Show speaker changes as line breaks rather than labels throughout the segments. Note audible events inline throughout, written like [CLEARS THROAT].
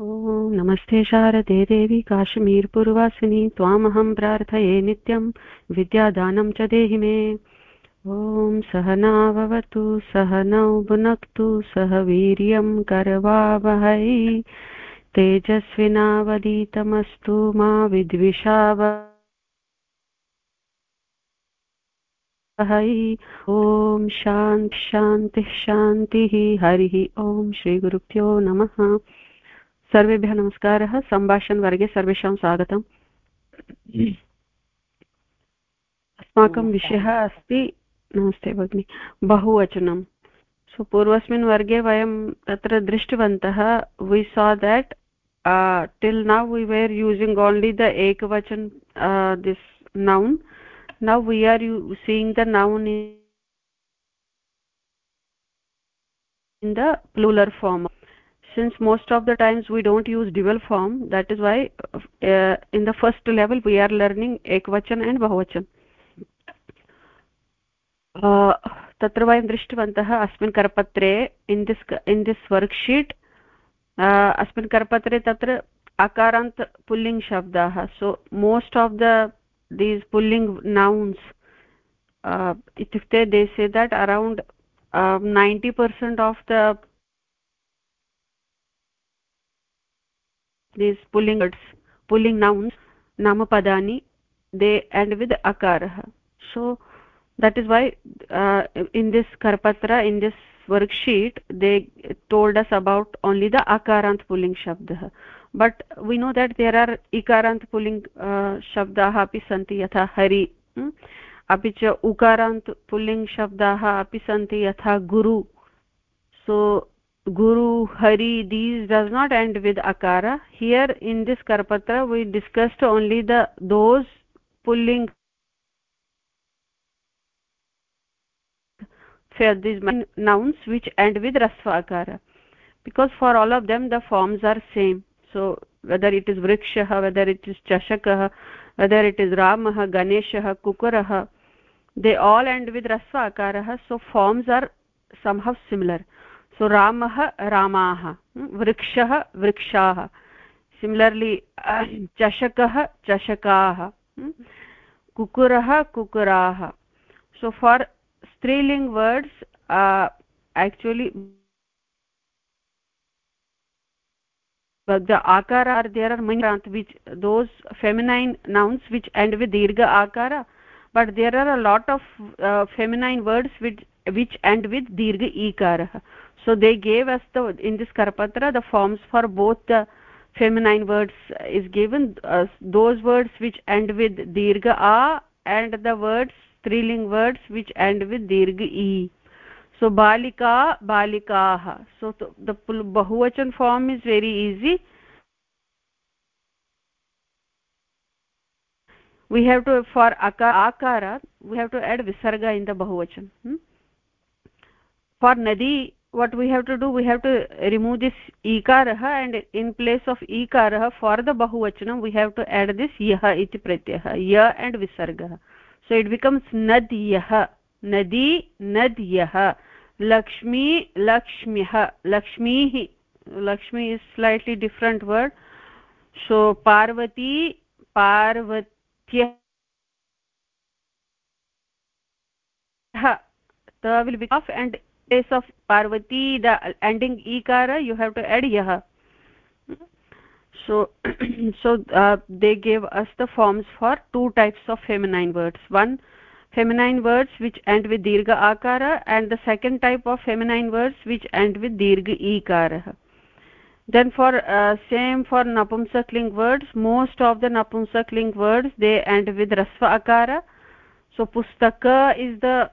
नमस्ते शारदे देवी काश्मीरपुरवासिनी, त्वामहं प्रार्थये नित्यं विद्यादानं च देहि मे। ॐ सहनाववतु सहनौ भुनक्तु सह वीर्यं करवावहै। तेजस्विनावदीतमस्तु मा विद्विषाव ॐ शान्ति, शान्तिः शान्तिः। हरिः ॐ श्रीगुरुभ्यो नमः। सर्वेभ्यः नमस्कारः। सम्भाषणवर्गे सर्वेषां स्वागतम्। अस्माकं विषयः अस्ति नमस्ते भगिनि बहुवचनं। सो पूर्वस्मिन् वर्गे वयं तत्र दृष्टवन्तः we saw that till now we were using only the ekavachan this noun now we are seeing the noun in the plural form. Since most of the times we don't use dual form that is why uh, in the first level we are learning ekvachan and bahuvachan. तत्र वयं दृष्टवन्तः अस्मिन् करपत्रे in this in this worksheet अस्मिन् करपत्रे तत्र अकारान्त पुल्लिङ्ग् शब्दाः so most of the these pulling nouns इत्युक्ते they say that around ninety percent of the these pulling words pulling nouns नामपदानि they end with अकारः so that is why in this karapatra in this worksheet they told us about only the akarant pulling शब्दः but we know that there are ikarant pulling शब्दाः अपि सन्ति यथा हरि अपि च उकारान्त् pulling शब्दाः अपि सन्ति यथा गुरु सो guru hari these does not end with akara. Here in this karpatra we discussed only the those pulling for these nouns which end with rasva akara. Because for all of them the forms are same. So whether it is vrikshah whether it is chashakah whether it is ramah ganeshah kukurah they all end with rasva akara so forms are somehow similar सो रामः रामाः वृक्षः वृक्षाः similarly चषकः चषकाः कुकुरः कुकुराः so for striling words uh, actually but the akara are there are many which those feminine nouns which end with dirgha akara but there are a lot of uh, feminine words which which end with dirgha ikarah so they gave us the in this karpatra the forms for both the feminine words is given uh, those words which end with dirgha a and the words striling words which end with dirgha e. So balika balikah so the bahuvachan form is very easy. We have to for akara we have to add visarga in the bahuvachan. Hmm? for nadi what we have to do we have to remove this ikarah and in place of ikarah for the bahuvachanam we have to add this yah iti pratyah ya and visargah so it becomes nadyah nadi nadyah lakshmi lakshmyah lakshmihi lakshmi is slightly different word so parvati parvatyah the will be off and place of parvati the ending ikara you have to add yah. So [CLEARS THROAT] so uh, they gave us the forms for two types of feminine words. One feminine words which end with dirgha akara and the second type of feminine words which end with dirgha ikara. Then for uh, same for napumsakling words most of the napumsakling words they end with rasva akara. So pustaka is the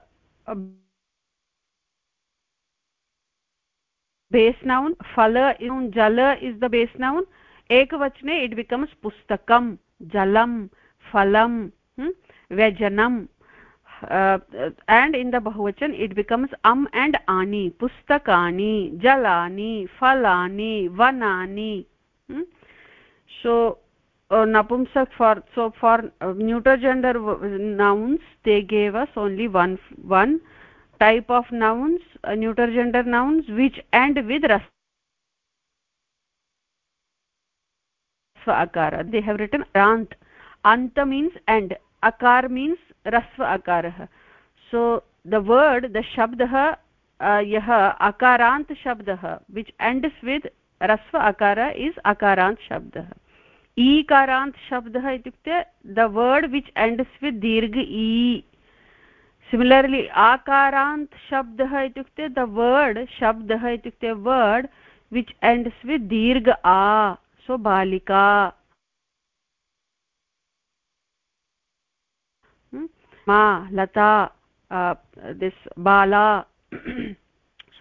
the base noun ekvachane it becomes pustakam jalam phalam hmm? vajanam uh, and in the bahuvachan it becomes am and ani pustakani jalani phalani vanani hmm? so uh, napumsak for so for uh, neuter gender nouns they gave us only one one type of nouns uh, neuter gender nouns which end with ras rasva akara they have written rant anta means end akar means rasva akarah so the word the shabdah यः अकारान्त शब्दः which ends with रस्व अकार is अकारान्त शब्दः ईकारान्त शब्दः इत्युक्ते the word which ends with dirgha E similarly आकारान्त शब्दः इत्युक्ते द वर्ड् शब्दः इत्युक्ते वर्ड् विच् एण्ड्स् वित् दीर्घ आ सो बालिका मा लता दिस् बाला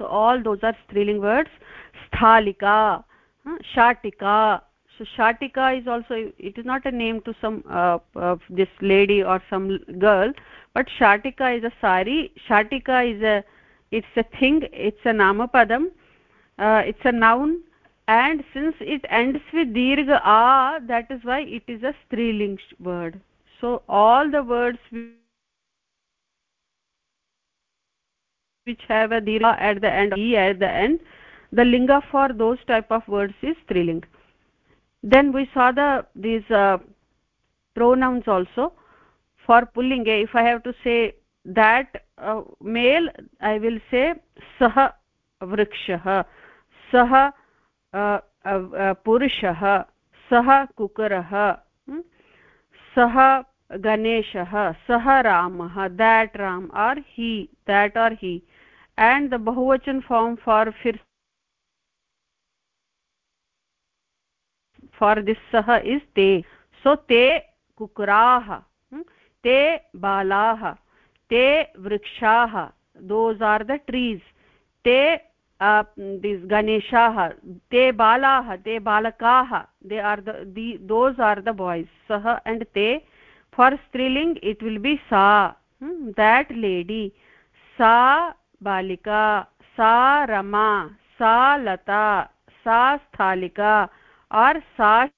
all those are striling words. Sthalika uh, shatika so shatika is also it is not a name to some uh, this lady or some girl but shatika is a sari. Shatika is a it's a thing it's a namapadam uh, it's a noun. And since it ends with dirgha a that is why it is a striling word. So all the words which have a dira at the end e at the end the linga for those type of words is striling then we saw the these uh, pronouns also for pulling. Eh, if i have to say that uh, male i will say sah vrikshah sah uh, uh, uh purushah sah kukarah hmm? sah ganeshah sah ramah that ram or he that or he and the bahuvachan form for fir for this सः is ते। So ते कुकुराः ते बालाः, ते वृक्षाः those are the trees ते this गणेशाः, ते बालाः, ते बालकाः they are the those are the boys सः एण्ड् ते। For striling it will be सा देट् लेडी सा बालिका, सा रमा, सा लता, सा स्थालिका। और सा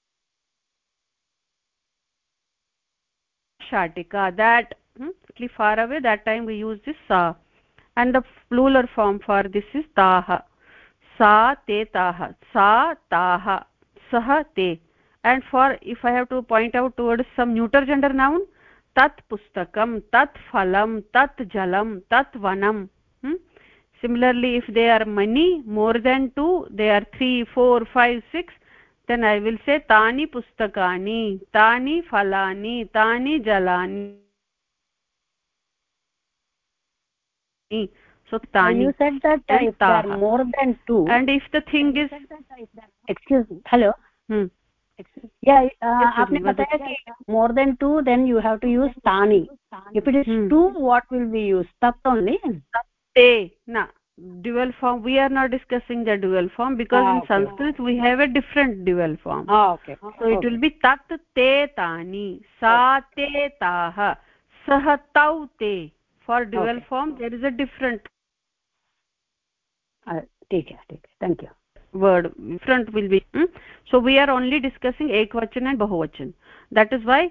that hmm, far away that time we use this sa and the plural form for this is taha sa te taha sa taha sah te and for if i have to point out towards some neuter gender noun tat pustakam tat phalam tat jalam tat vanam hmm? similarly if they are many more than two they are three four five six then i will say tani pustakani tani phalani tani jalani so tani
you said that uh, if there are more than two
and if the thing is
excuse me hello
hmm
yeah uh, aapne bataya ki more than two then you have to use tani if it is hmm. two what will be used tat only
te na dual form we are not discussing the dual form because ah, in okay. sanskrit we have a different dual form
ah okay
so okay. it will be tat te tani sa te taah sah tau te for dual okay. form there is a different
take care take care thank you
word front will be hmm? so we are only discussing ekvachan and bahuvachan that is why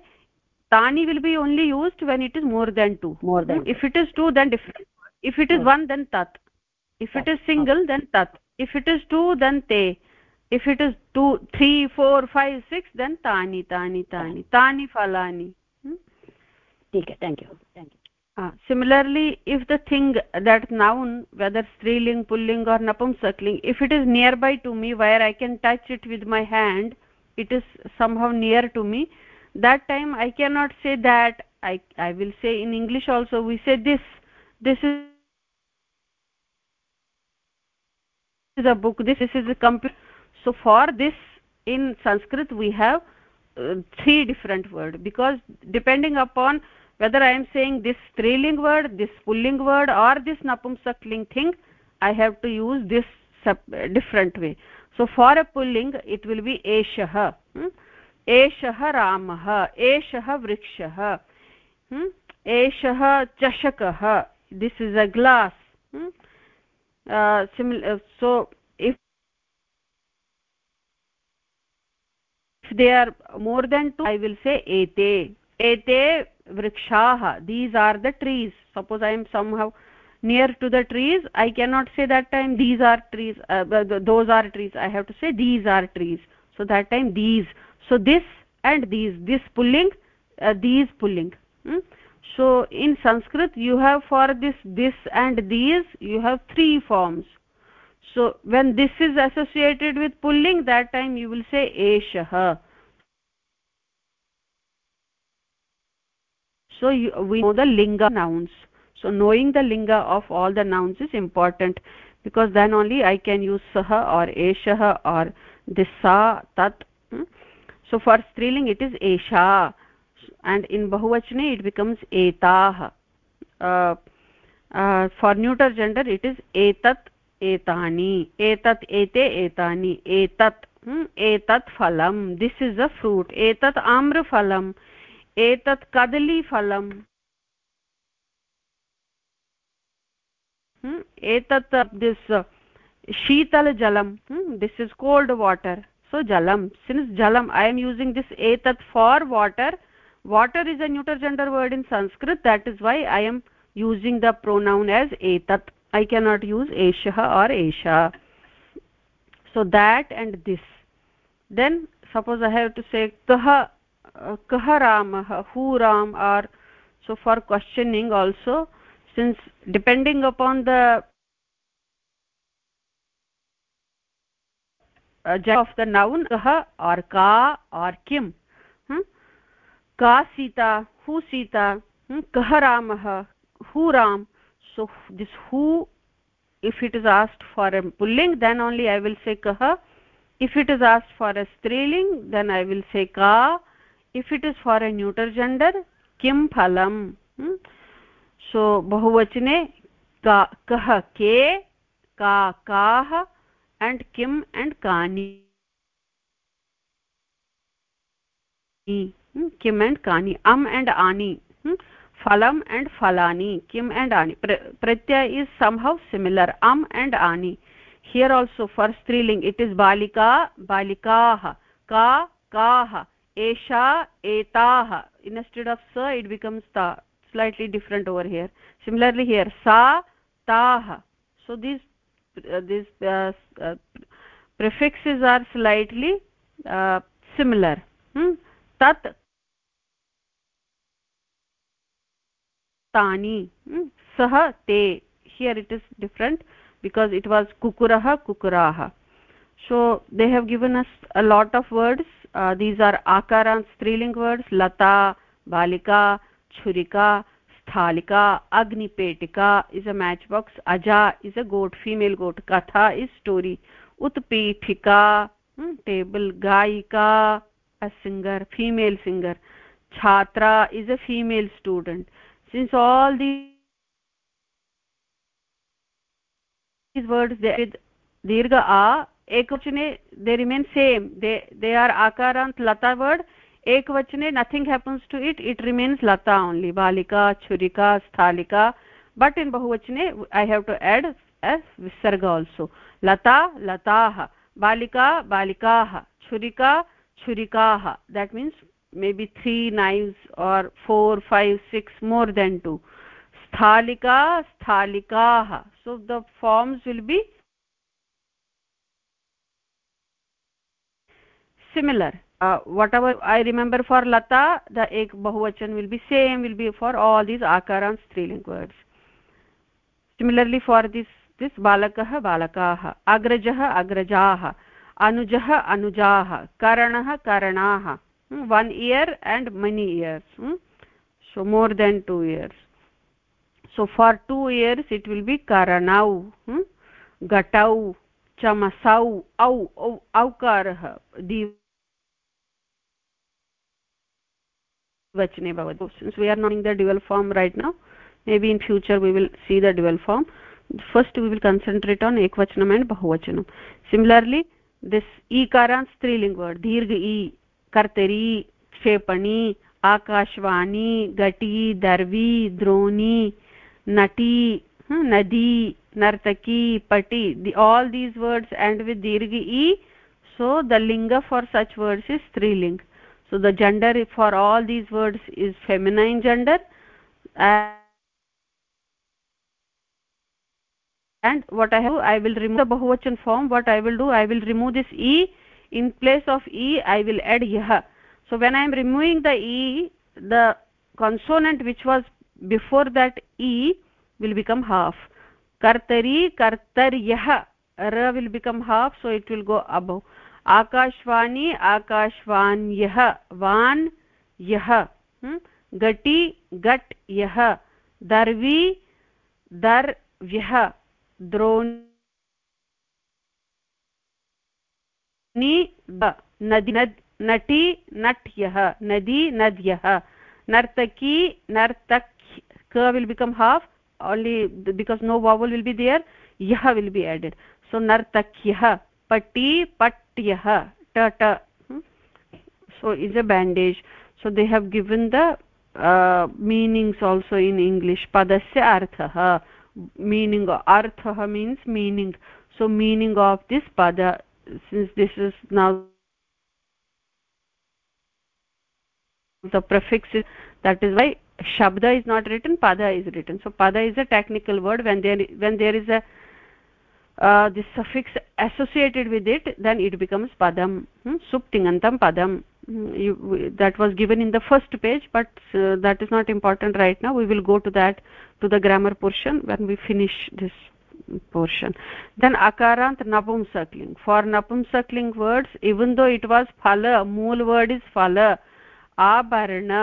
tani will be only used when it is more than two
more than
hmm? if it is two then different if it is okay. one then tat if it is single then tat. If it is two then te. If it is two three four five six then tani tani tani. Tani phalani
hmm? okay thank you. Thank you.
Uh, similarly if the thing that noun whether striling pulling or napumsakling if it is nearby to me where i can touch it with my hand it is somehow near to me that time i cannot say that. I i will say in english also we say this. This is is a book this, this is a computer so for this in sanskrit we have uh, three different word because depending upon whether i am saying this striling word this pulling word or this napumsakling thing i have to use this different way so for a pulling it will be eshah hmm? eshah ramah eshah vrikshah hmm? eshah chashakah this is a glass hmm? Uh, uh, so if they are more than two i will say ete. Ete vrikshaah these are the trees. Suppose i am somehow near to the trees i cannot say that time these are trees uh, those are trees. I have to say these are trees. So that time these. So this and these. This pulling uh, these pulling. Hmm? So in sanskrit you have for this this and these you have three forms. So when this is associated with pulling that time you will say eshah. So you, we know the linga nouns. So knowing the linga of all the nouns is important because then only i can use saha or eshah or disa tat. Hmm? so for striling it is esha and in bahuvachane it becomes etah uh, uh, for neuter gender it is etat etani etat ete etani etat hmm? etat phalam this is a fruit etat amra phalam etat kadali phalam hmm? etat uh, this uh, sheetal jalam hmm? this is cold water so jalam since jalam i am using this etat for water water is a neuter gender word in sanskrit. That is why i am using the pronoun as etat. I cannot use eshah or esha. So that and this. Then suppose i have to say kah kah ramah who ram or so for questioning also since depending upon the uh, of the noun kah or ka or kim? का Sita who Sita हम्म, कह रामः, who Ram. So this who if it is asked for a pulling then only I will say कः if it is asked for a striling then I will say का। If it is for a neuter gender किं फलम्? हम्म। सो बहुवचने कः के, का, काः and किम् एण्ड् कानि। हम्म, किम् एंड कानि, अम् एण्ड् आनि हम्म, फलम् एण्ड् फलानि, किम् एण्ड् आनि प्रत्यय इस् सम्हौ सिमिलर् अम् एण्ड् आनि। Here also for striling it is बालिका, बालिकाः, का, काः, एषा, एताः। इन्स्टेड् आफ् स इट बिकम्स् ता slightly different over here similarly here सा, ताः। So this this prefixes are slightly similar तत् तानि। सः ते। Here it is different because it was कुकुरः, कुकुराः। So they have given us a lot of words these are akaran striling words लता, बालिका, छुरिका, स्थालिका, अग्निपेटिका इज़ अ मैच बॉक्स अजा is a goat female goat कथा इज़ स्टोरी उत्पीठिका table गायिका a singer female singer छात्रा is a female student since all these these words they with dirgha a ekvachane they remain same they they are akarant lata word ekvachane nothing happens to it it remains lata only balika churika sthalika but in bahuvachane i have to add as visarga also lata latah balika balikah churika churikah that means maybe three knives or four five six more than two sthalika sthalikah so the forms will be similar uh, whatever i remember for lata the ek bahuvachan will be same will be for all these akaran striling words similarly for this this balakah balakaah agrajah agrajah anujah anujah karanah Hmm, one year and many years so more than two years so far two years it will be करणौ घटौ चमसौ औ औकारः वचने भवति we are knowing the dual form right now maybe in future we will see the form first we will will on on and बहुवचनम बहुवचनं similarly this ईकारान् स्त्रीलिङ्ग् word दीर्घ ई कर्तरी क्षेपणी, आकाशवाणी घटी दर्वी, द्रोणी, नटी हम्म, नदी, नर्तकी, पटी all these words end with dirgha E so the ling for such words is striling. So the gender for all these words is feminine gender and what i have, i will remove the bahuvachan form. What i will do, i will remove this e in place of e i will add yah so when i am removing the e the consonant which was before that e will become half kartari kartaryah ra will become half so it will go above akashvani akashvanyah van yah hmm? gati gat yah darvi darvyah द्रोणी नी नदी नटी नट्यः नदी नद्यः नर्तकी, नर्तक will become half only because no vowel will be there यः will be added so नर्तक्यः पटी पट्यः ट so is a bandage so they have given the meanings also in English पदस्य अर्थः। मीनिङ्ग् अर्थः means meaning so meaning of this pad since this is now the prefix is that is why shabda is not written pada is written. So pada is a technical word. When there when there is a uh, this suffix associated with it then it becomes padam. Hmm? suptingantam padam. Hmm, you, that was given in the first page but uh, that is not important right now. We will go to that to the grammar portion when we finish this portion then akarant napumsakling for napumsakling words even though it was phala mool word is phala abarna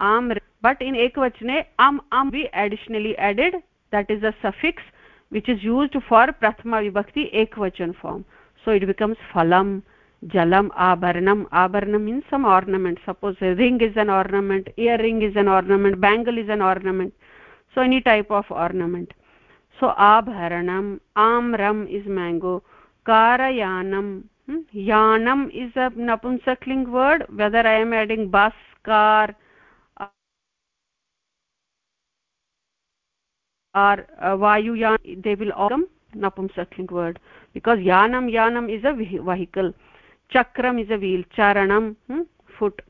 am but in ekvachane am am we additionally added that is a suffix which is used for prathama vibhakti ekvachan form so it becomes phalam jalam abharanam abharanam means some ornament suppose a ring is an ornament earring is an ornament bangle is an ornament so any type of ornament so abharanam amram is mango karayanam hmm? yanam is a napumsakling word whether i am adding bus car or uh, vayuyan they will all come napumsakling word because yanam yanam is a vehicle chakram is a wheel charanam hmm? foot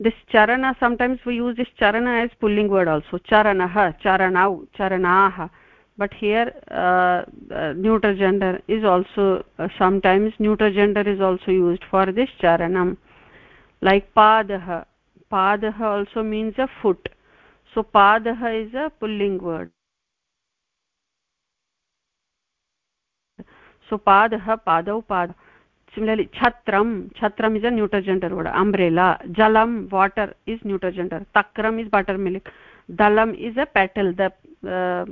this charana sometimes we use this charana as pulling word also charanah charanau charanah but here uh, uh, neuter gender is also uh, sometimes neuter gender is also used for this charanam like padah padah also means a foot so padah is a pulling word so padah padau pad similarly chhatram chhatram is a neuter word umbrella jalam water is neuter takram is buttermilk dalam is a petal the uh,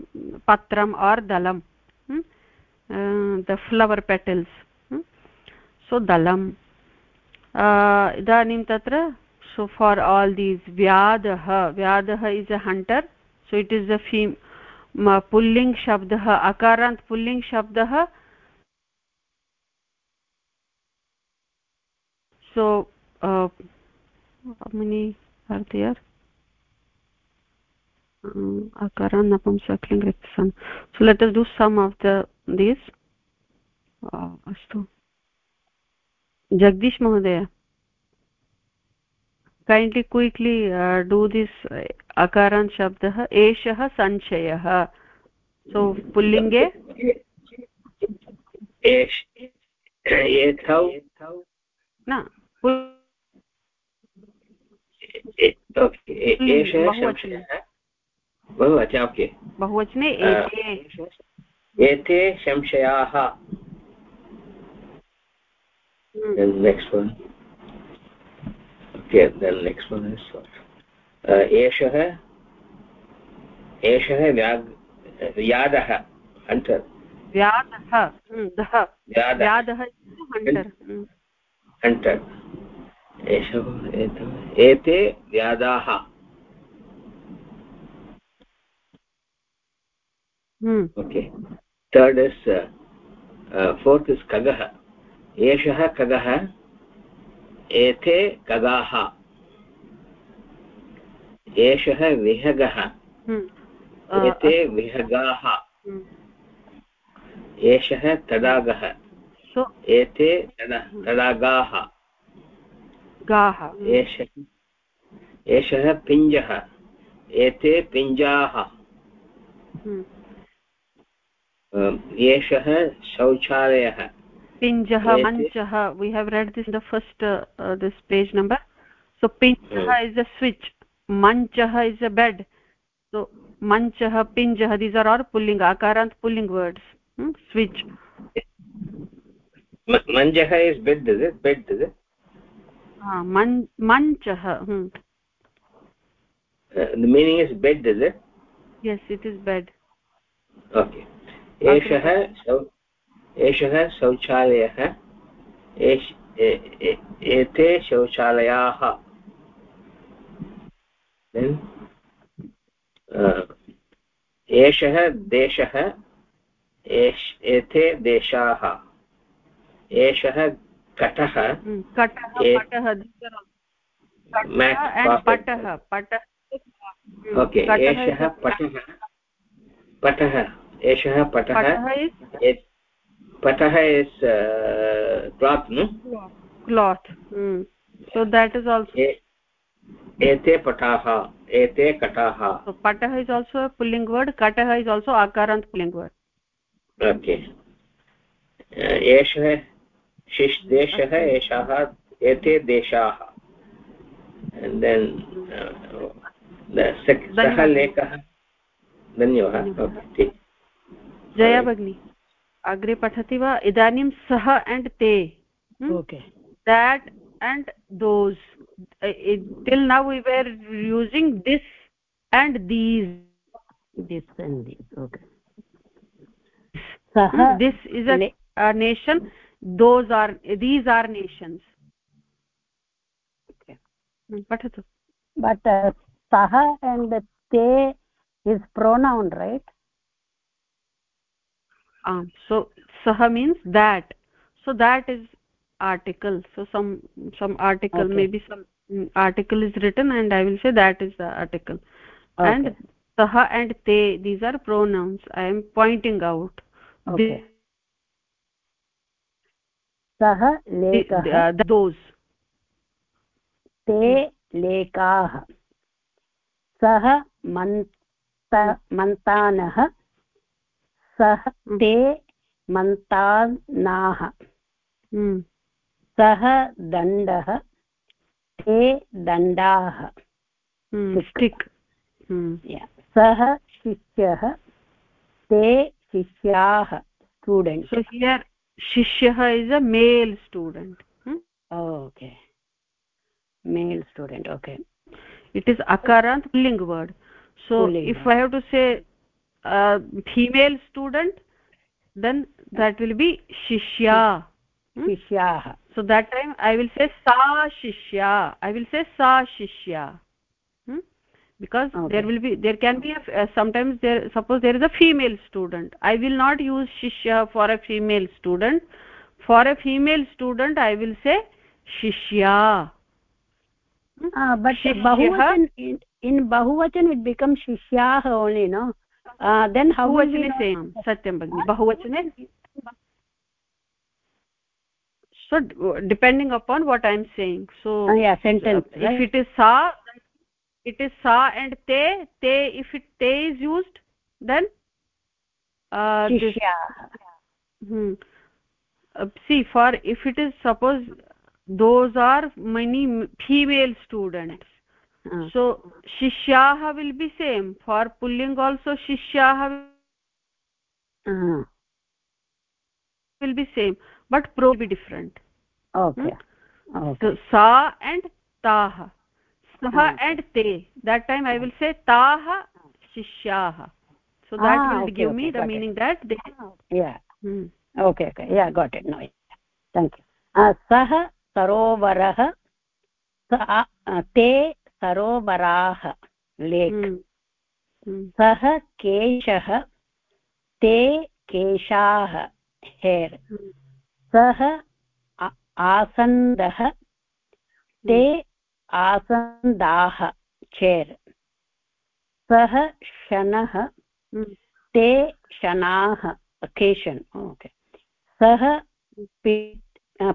patram or dalam hmm? uh, the flower petals hmm? so dalam इदानीं तत्र so for all these vyadah vyadah is a hunter so it is a fem pulling shabdah akarant pulling shabdah so uh, how many are there akaran napumsakling ritsam so let us do some of the these astu jagdish mahodaya kindly quickly uh, do this akaran shabdah eshah sanchayah so pullinge न
एषः संशयः बहुवचन। Okay.
बहुवचने एते।
संशयाः। Next one okay then next one is एषः एषः व्यादः hunter
व्यादः। व्यादः
hunter एषः एते व्यादाः okay third is fourth is खगः एषः खगः एते खगाः एषः विहगः। एते विहगाः। एषः तडागः सो एते तडागाः
गाः।
एष एषः पिञ्जः। एते पिञ्जाः। सो
पिञ्जः इस् अ स्विच् मञ्चः इस् अ बेड् सो मञ्चः पिञ्जः these are are pulling akarant pulling words switch switch
manjah is bed is it bed is it
ah man manchah hmm.
uh, the meaning is bed is it
yes it is bed
okay एषः एषः शौचालयः एते शौचालयाः एषः देशः एते देशाः एषः कटः पटः okay एषः पटः पटः एषः पटः पटः is cloth
cloth so that is also
एते पटाः एते कटाः।
पटः is also pulling word कटः is also akarant pulling word
okay एषः शिश् देशः एषः एते देशाः। uh, सः लेखः। धन्यवादः।
जया भगिनी अग्रे पठति वा? इदानीं सः एण्ड् ते। That and those till now we were using this and these
this and these okay
सः this is a nation those are these are nations.
Okay.
Patatu
but uh, saha and te is pronoun right?
Um so saha means that. So that is article. So some some article okay. maybe some article is written and i will say that is the article. Okay. and saha and te these are pronouns. I am pointing out.
Okay lekah
those
te lekah सः मन्त मन्तानः। सः ते मन्तानाः। सः दण्डः। ते दण्डाः।
Stick.
सः शिष्यः। ते शिष्याः।
Student shishya is a male student.
Oh, okay. Male student okay.
It is akarant pulling word. So Pulling. if i have to say uh, female student then that will be shishya.
Hmm? shishya.
So that time i will say sa shishya. I will say sa shishya because okay. there will be there can be a, uh, sometimes there suppose there is a female student. I will not use shishya for a female student. For a female student i will say shishya.
Hmm? uh, but bahuvachan in, in bahuvachan it becomes shishyah only no? Uh, then how we
say satyam bagni bahuvachane so depending upon what i am saying. So
uh, yeah sentence
uh, right? if it is sa it is sa and te te if it te is used then
uh, this,
hmm, uh, see for if it is suppose those are many female students uh. so shishyah will be same for pulling also shishyah
uh.
will be same but pro will be different
okay, hmm? okay.
so sa and tah sah and te that time i will say tah shishyah so that ah, will
okay,
give
okay,
me the meaning
it.
that they
yeah hmm. okay okay yeah got it now thank you uh, sah sarovarah ते सरोवराः lake सः केशः ते केशाः हेर् सः आसन्दः ते आसन्दाः chair सः शनः ते शनाः अकेशन् okay सः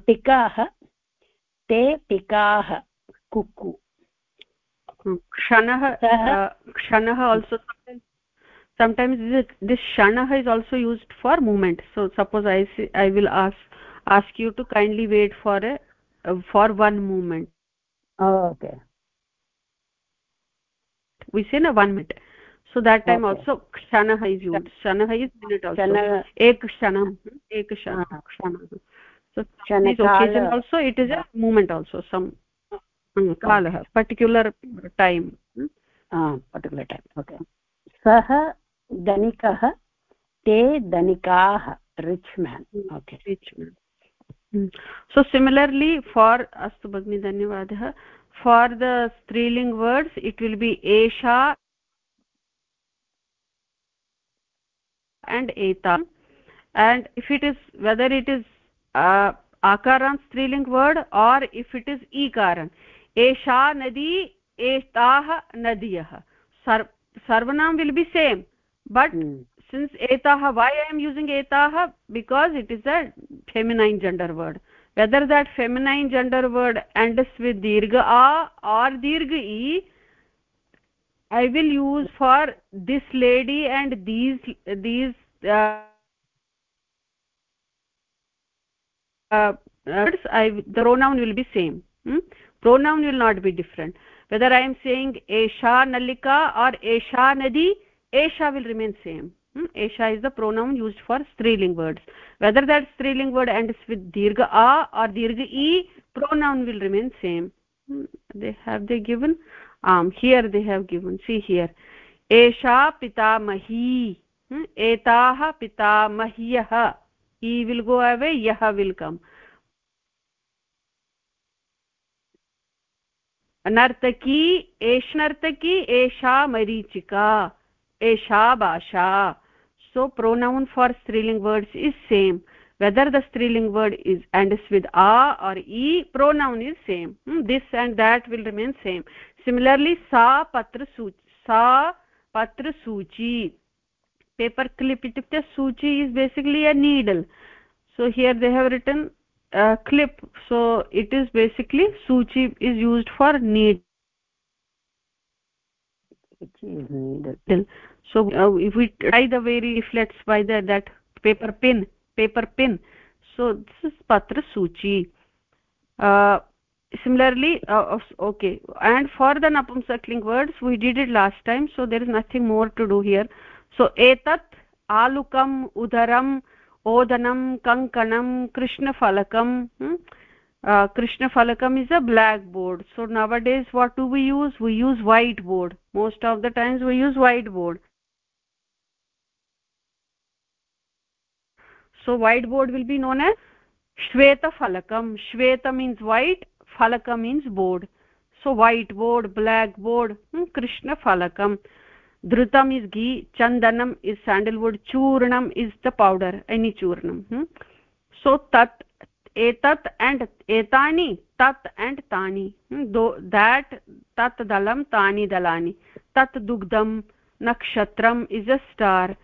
पिकाः ते पिकाः कुक्कु
क्षणः क्षणः also sometimes this, shanah is also used for movement so suppose i i will ask ask you to kindly wait for a uh, for one movement
oh, okay
we say na one minute so that time okay. also kshanah is used kshanah is minute also ek kshanam ek kshanah so this occasion also it is a movement also some kalah particular time
particular time okay sah dhanikah te dhanikah rich man okay
rich man so similarly for अस्तु भगिनि धन्यवादः for the striling words it will be एषा and एता and if it is whether it is akaran striling word or if it is ikaran एषा नदी एताः नदीयः sarvanam will be same but since etah why i am using etah because it is a feminine gender word whether that feminine gender word ends with dirgha a or dirgha e i will use for this lady and these these uh, uh, words i the pronoun will be same hmm? pronoun will not be different whether i am saying esha nalika or esha nadi esha will remain same? Esha is the pronoun used for striling words whether that striling word ends with dirgha a or dirgha e pronoun will remain same hmm? they have they given um here they have given see here esha pitamahi hmm? etah pitamahyah he will go away yah will come नर्तकी एष नर्तकी एषा मरीचिका एषा भाषा so pronoun for striling words is same. Whether the striling word is ends with a or e pronoun is same. Hmm? this and that will remain same. Similarly sa patra suchi sa patra suchi paper clip itukte suchi is basically a needle. So here they have written uh, clip. So it is basically suchi is used for need so uh, if we tie the very leaflets by the, that paper pin paper pin so this is patra suchi. Uh, similarly uh, okay. And for the napumsakling words we did it last time so there is nothing more to do here. So etat alukam udaram odanam kankanam krishnafalakam hmm? Uh, krishna falakam is a blackboard. So nowadays what do we use? We use whiteboard. Most of the times we use whiteboard. So white board will be known as shweta falakam shweta means white falaka means board so white board black board hmm, krishna falakam dhrutam is ghee chandanam is sandalwood churnam is the powder any churnam hmm? so tat etat and etani tat and tani hmm? Do, that tat dalam tani dalani tat dugdam nakshatram is a star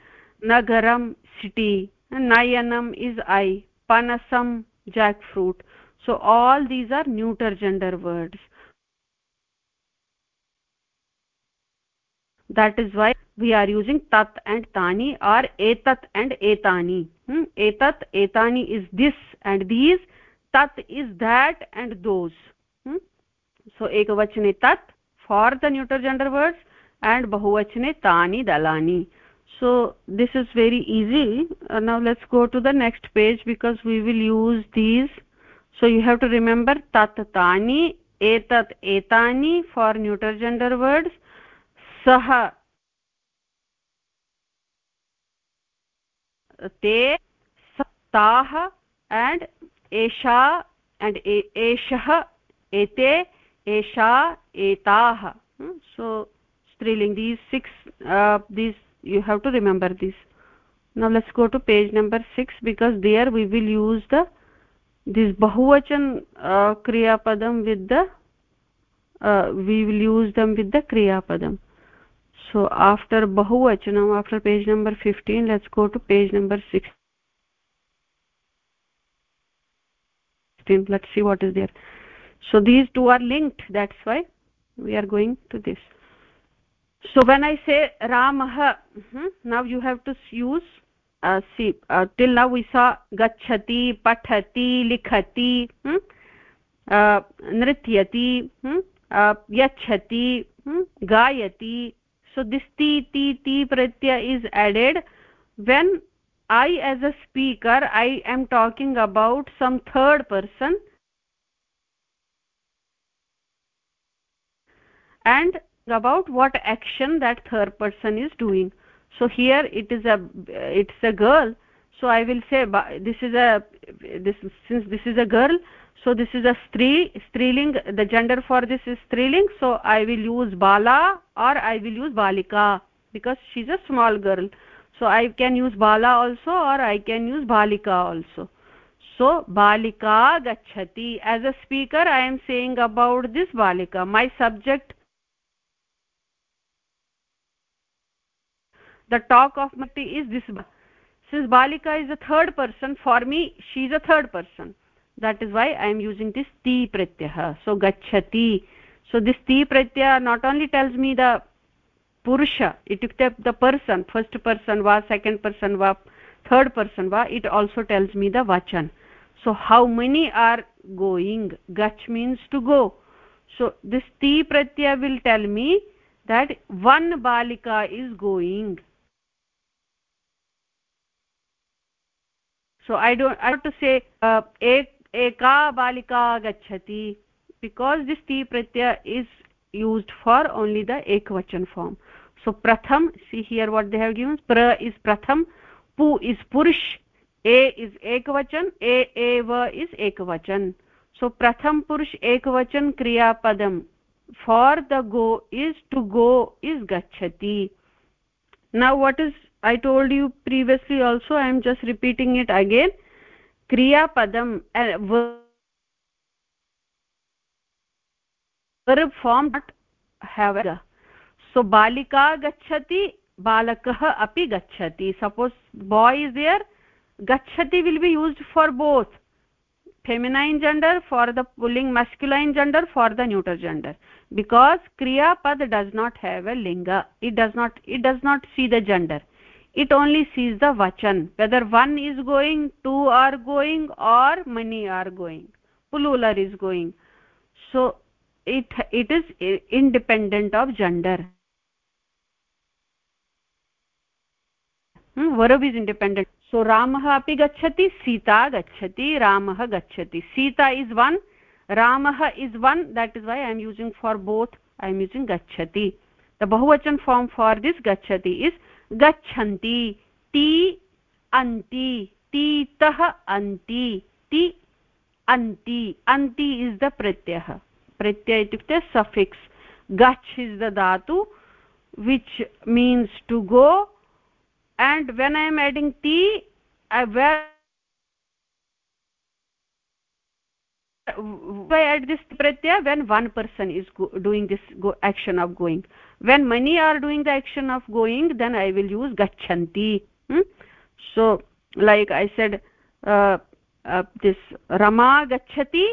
nagaram city nayanam is eye panasam jackfruit. So all these are neuter gender words. That is why we are using tat and tani or etat and etani. Hmm? etat etani is this and these. Tat is that and those. Hmm? so ekavachane tat for the neuter gender words and bahuvachane tani dalani so this is very easy uh, now let's go to the next page because we will use these so you have to remember tat tani etat etani for neuter gender words सः ते ताः and एषा and एषः एते एषा एताः so striling these six uh, these you have to remember this. Now let's go to page number 6 because there we will use the this bahuvachan uh, kriya padam with the uh, we will use them with the kriya padam so after bahuvachanam after page number 15 let's go to page number 16 let's see what is there. So these two are linked. That's why we are going to this so when i say ramah now you have to use uh, see uh, till now we saw gachati pathati likhati hmm? uh, nrityati hmm? uh, yachati hmm? gayati so this ti ti ti pratyaya is added when i as a speaker i am talking about some third person and about what action that third person is doing. So here it is a it's a girl. So i will say this is a this since this is a girl so this is a stree striling the gender for this is striling so i will use bala or i will use balika because she's a small girl. So i can use bala also or i can use balika also. So balika gachati as a speaker i am saying about this balika. My subject the talk of mati is this since balika is a third person for me she is a third person. That is why i am using this ti pratyah. So gachati so this ti pratyah not only tells me the purusha itukte the person first person va second person va third person va it also tells me the vachan. So how many are going? Gach means to go. So this ti pratyaya will tell me that one balika is going so I don't to say एका बालिका आगच्छति because this T Pratyaya is used for only the ekavachan form so प्रथम see here what they have given प्र is प्रथम् पु is पुरुष ए is एकवचन ए ए व इस् एकवचन सो प्रथम पुरुष एकवचन क्रियापदम् for the go is to go is गच्छति now what is i told you previously also i am just repeating it again. Kriya padam verb form not have a so balika gachati balakah api gachati suppose boy is there gachati will be used for both. Feminine gender for the pulling masculine gender for the neuter gender. Because kriya pad does not have a linga. It does not it does not see the gender it only sees the vachan whether one is going two are going or many are going pulular is going so it it is independent of gender hmm, verb is independent so ramah api gachati sita gachati ramah gachati sita is one ramah is one that is why i am using for both i am using gachati the bahuvachan form for this gachati is गच्छन्ति, ति अन्ति तितः अन्ति, ति अन्ति अन्ति is the प्रत्ययः। प्रत्यय इत्युक्ते suffix गच्छ is the dhatu which means to go and when I am adding ति I were why add this pratyaya when one person is doing this go action of going when many are doing the action of going then i will use gachanti hmm? so like i said uh, uh, this rama gachati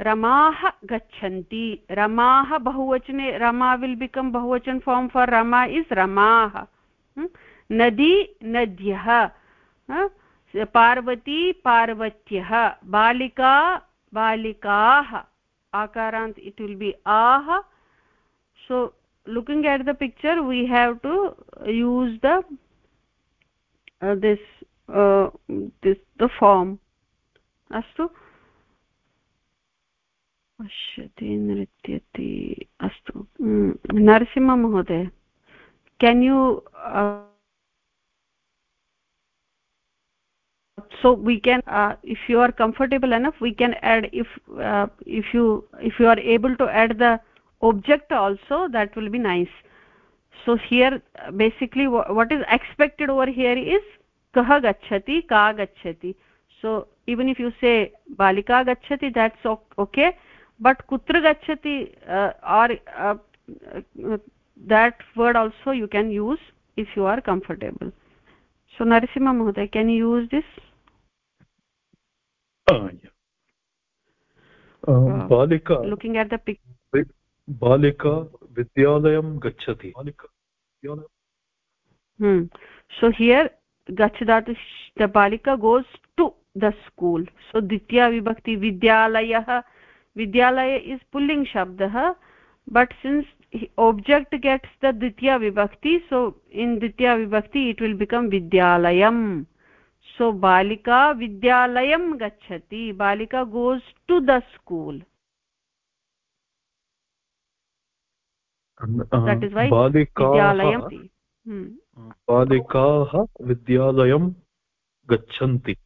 ramaah gachanti ramaah bahuvachane rama will become bahuvachan form for rama is ramaah hmm? नदी नद्यः पार्वती पार्वत्यः बालिका बालिकाः akarant it will be ah. So looking at the picture we have to use the this this the form अस्तु। पश्यति नृत्यति। अस्तु। हम्म, नरसिंहमहोदय can you so we can uh, if you are comfortable enough we can add if uh, if you if you are able to add the object also that will be nice. So here basically what is expected over here is kah gachati ka gachati so even if you say balika gachati that's okay. But kutra gachati uh, or uh, that word also you can use if you are comfortable. So narasimha mohoday can you use this balika looking
at विद्यालयं गच्छति
so here गच्छदातु the balika goes to the school so dvitiya vibhakti विद्यालयः विद्यालय is pulling शब्दः but since object gets the द्वितीया विभक्ति so in द्वितीया विभक्ति it will become विद्यालयम् so बालिका विद्यालयं गच्छति
बालिका गोस् टु द स्कूल् बालिकाः विद्यालयं गच्छन्ति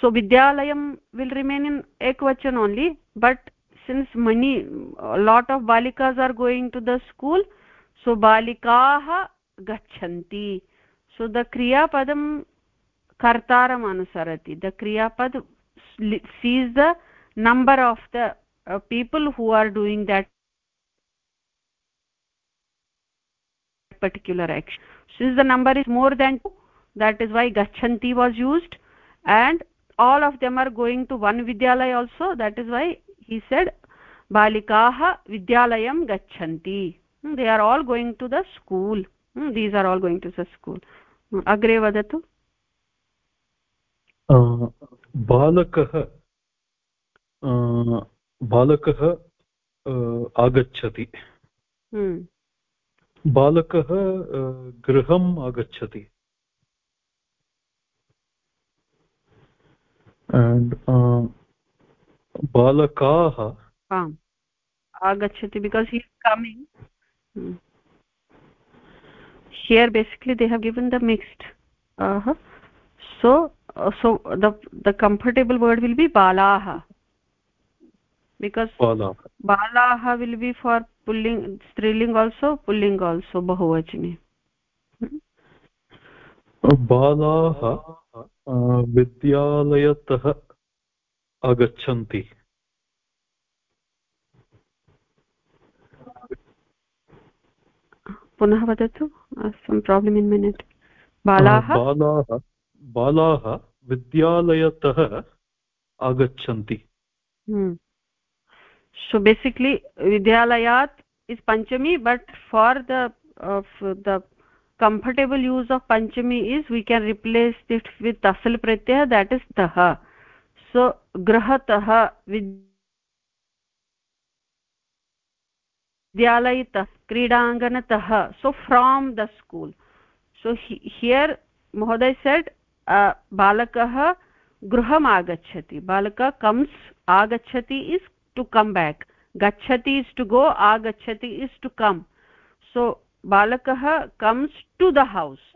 सो विद्यालयं will remain in ekavachan only but since many lot of बालिकास् are going to the school so बालिकाः गच्छन्ति so the kriya padam kartaram anusarati. The kriya pad sees the number of the uh, people who are doing that particular action. Since the number is more than 2 that is why gachanti was used. And all of them are going to one vidyalaya also. That is why he said balikaah vidyalayam gachanti. Hmm, they are all going to the school. Hmm, these are all going to the school agre vadatu
बालकः बालकः आगच्छति बालकः गृहम् आगच्छति and uh, balakaah
आम् agachati because he is coming hmm. Here basically they have given the mixed uh -huh. so uh, so the the comfortable word will be balaah because
balaah
balaah will be for pulling striling also pulling also bahuvachini bahuvachane
बालाः विद्यालयतः आगच्छन्ति
पुनः वदतु problem in minute बालाः?
Uh, बालाः बालाः विद्यालयतः आगच्छन्ति।
सो बेसिक्लि विद्यालयात् is panchami but for the the comfortable use of panchami is we can replace it with tasal प्रत्ययः देट् इस् तः सो गृहतः विद्या विद्यालयतः क्रीडाङ्गणतः so from the school so here महोदय सेट् बालकः गृहम् आगच्छति. बालकः कम्स् आगच्छति इस् टु कम् बेक् गच्छति इस् टु गो आगच्छति इस् टु कम् सो बालकः comes to the house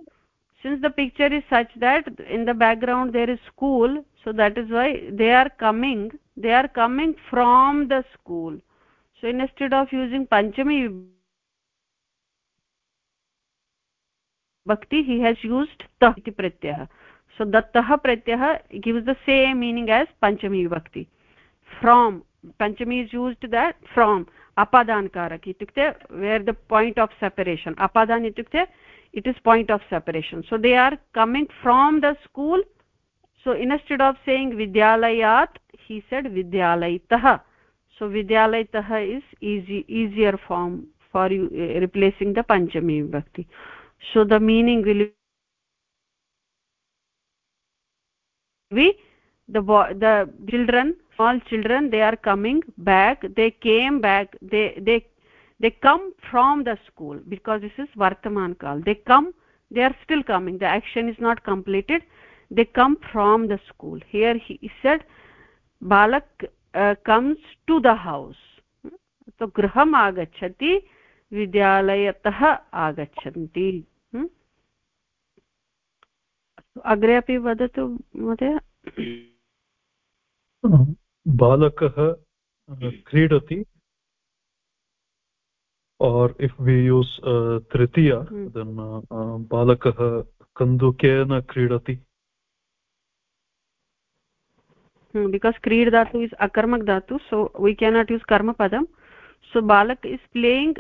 since the picture is such that in the background there is school so that is why they are coming they are coming from the school so instead of using panchami bhakti he has used tah iti pratyah so dattah pratyah gives the same meaning as panchami vibhakti from panchami is used that from अपादानकारक इत्युक्ते where the point of separation apadan इत्युक्ते it is point of separation so they are coming from the school so instead of saying vidyalayat he said vidyalaitah so vidyalayatah is easy easier form for you uh, replacing the panchami vibhakti so the meaning will be the the children small children they are coming back they came back they they they come from the school because this is vartaman kal they come they are still coming. The action is not completed. They come from the school. Here he said balak comes to the house गृहम् आगच्छति विद्यालयतः आगच्छन्ति। अग्रे अपि वदतु महोदय।
बालकः क्रीडति। Or if we use tritiya बालकः कन्दुकेन क्रीडति।
Because creed dhatu is akarmak dhatu so we cannot use karma padam so balak is playing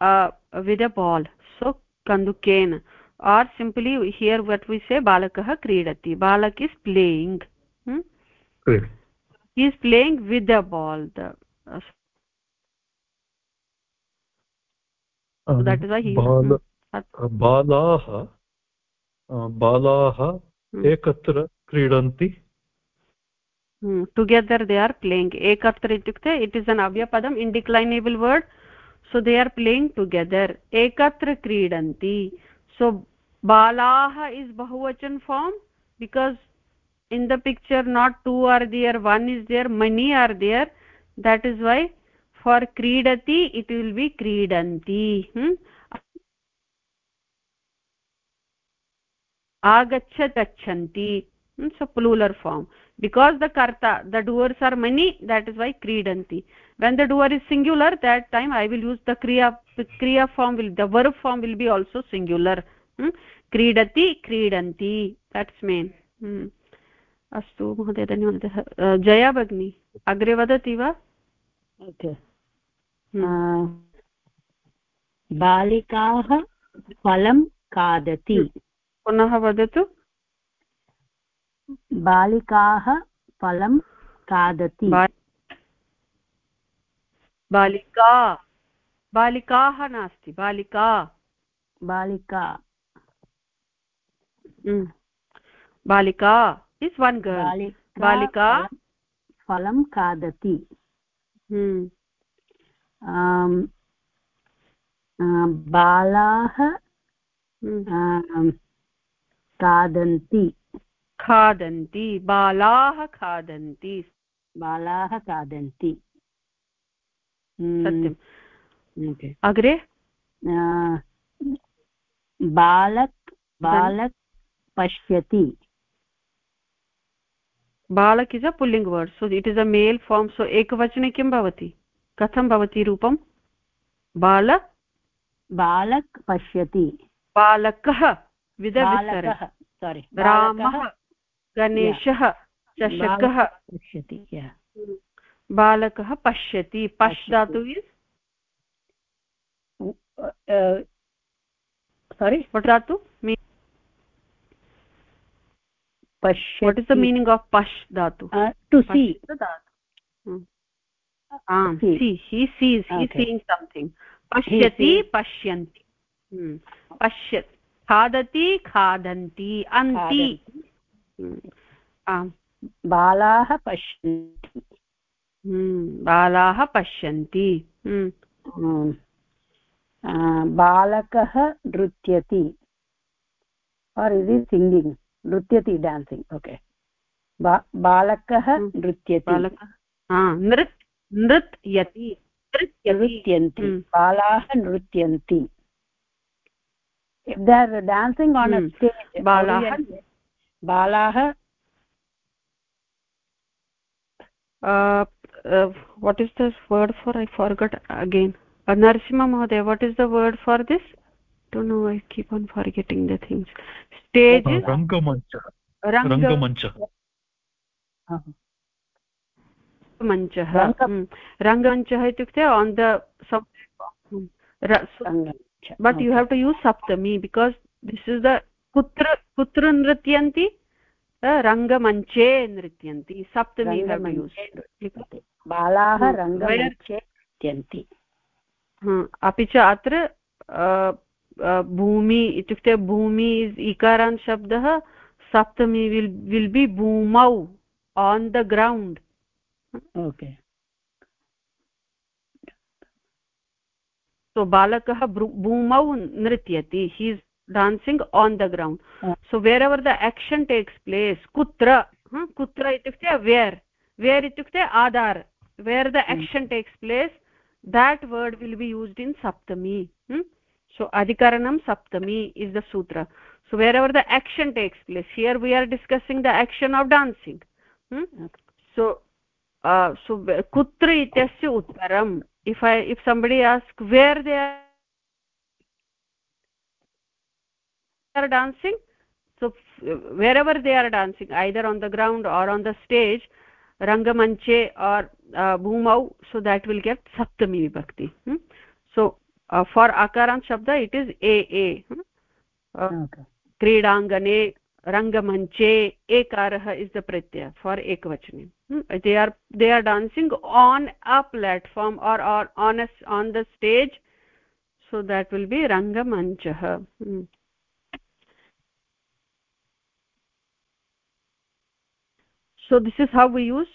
uh, with a ball so kanduken or simply here what we say balakah kridati balak is playing hmm? he is playing with the ball the uh, so that is why he
बालाः बालाः एकत्र क्रीडन्ति
together they are playing एकत्र इत्युक्ते it is an अव्यपदम् indeclinable word so they are playing together ekatra kridanti so balaah is bahuvachan form because in the picture not two are there one is there many are there that is why for kridati it will be kridanti hmm? agachat gachanti hmm? so plural form because the karta the doers are many that is why kridanti when the doer is singular that time i will use the kriya kriya form will the verb form will be also singular hmm? क्रीडति क्रीडन्ति that's main hmm. अस्तु महोदय धन्यवादः जया भगिनी अग्रे वदति वा
okay बालिकाः फलं खादति
पुनः वदतु
बालिकाः फलं खादति।
बालिका। बालिकाः नास्ति बालिका।
बालिका।
बालिका इस् वन् गर्ल्। बालिका।
फलं खादति। बालाः खादन्ति।
खादन्ति बालाः खादन्ति।
बालाः खादन्ति।
सत्यम्। अग्रे?
बालक् बालक् पश्यति।
बालक् is a pulling word so it is a male form so एकवचने किं भवति? कथं भवति रूपं? बाल
बालक् पश्यति।
बालकः। सोरि रामः। गणेशः चषकः
पश्यति
बालकः पश्यति। पश्
सारी
पठातु।
पश्य
what is the meaning of पश्
दातु पश्यति पश्यन्ति।
hmm. पश्य खादति खादन्ति। अन्ति।
आम् बालाः पश्यन्ति।
बालाः पश्यन्ति।
बालकः नृत्यति। आर् इस् इस् सिङ्गिङ्ग् नृत्यति डान्सिङ्ग् ओके बालकः नृत्यति।
नृत् नृत्यति
नृत्यन्ति बालाः नृत्यन्ति। If they are dancing on a stage
balah बालाः what is third for I forgot again Narasimha महोदय what is the word for this to know I keep on forgetting the things stage रङ्गमञ्चः रङ्गमञ्चः इत्युक्ते on the सप्त but you have to use saptami because this is the कुत्र कुत्र नृत्यन्ति रङ्गमञ्चे नृत्यन्ति सप्तमी
बालाः रङ्गमञ्चे नृत्यन्ति।
अपि च अत्र भूमि इत्युक्ते भूमि इकारान् शब्दः सप्तमी विल् विल् बि भूमौ on the ground
okay.
So बालकः भूमौ नृत्यति he is dancing on the ground yeah. so wherever the action takes place kutra kutra itukte where where itukte Aadhar. where the hmm. action takes place that word will be used in saptami hmm? so adhikaranam saptami is the sutra so wherever the action takes place here we are discussing the action of dancing hmm? okay. so uh, so kutra ityasya uttaram if i if somebody asks where they are dancing so wherever they are dancing either on the ground or on the stage rangamanche or uh, bhumau so that will get saptami vibhakti hmm? so uh, for akarant shabda it is a a hmm? uh, okay. क्रीडाङ्गने रङ्गमञ्चे एकारः is the Pratyaya for एकवचने they are they are dancing on a platform or or on a on the stage so that will be so this is how we use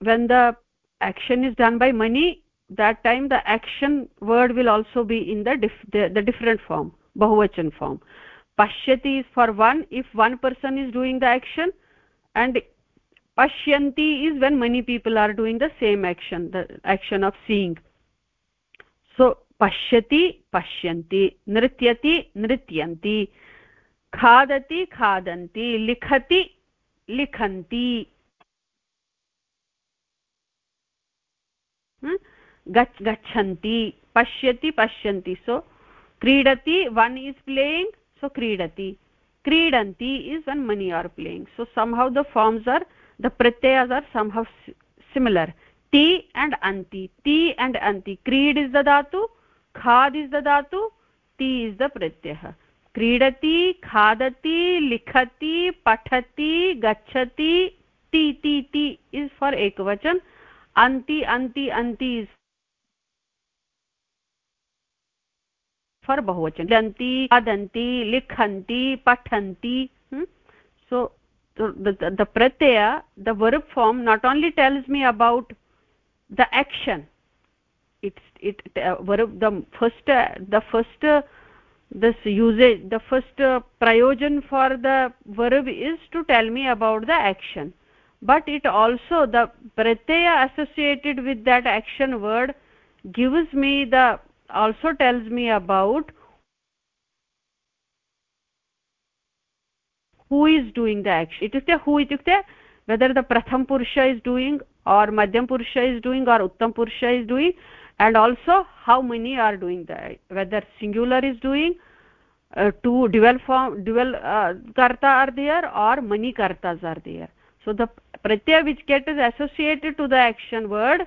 when the action is done by mani that time the action word will also be in the dif the, the different form bahuvachan form. Pashyati is for one if one person is doing the action and pashyanti is when many people are doing the same action the action of seeing. So pashyati pashyanti nrityati nrityanti. Khadati khadanti. Likhati गच्छन्ति, पश्यति, पश्यन्ति, सो क्रीडति one is playing so क्रीडति। क्रीडन्ति is one many are playing so somehow the forms are the प्रत्ययस् are somehow similar ति and अन्ति ति and अन्ति क्रीड् इस् ददातु खाद् इस् ददातु ति इस् द प्रत्ययः क्रीडति खादति लिखति पठति गच्छति ति ति ति इस् फार् एकवचन् अन्ति अन्ति अन्ति is for bahuvachan danti adanti likhanti pathanti hmm? so the, the the pratyaya the verb form not only tells me about the action it's it uh, verb the first uh, the first uh, this usage the first uh, prayojan for the verb is to tell me about the action but it also the pratyaya associated with that action word gives me the also tells me about who is doing the action. Itukte who itukte whether the pratham purusha is doing or madhyam purusha is doing or uttam purusha is doing and also how many are doing that whether singular is doing uh, two dual form dual uh, karta are there or many kartas are there. So the pratyaya which get is associated to the action word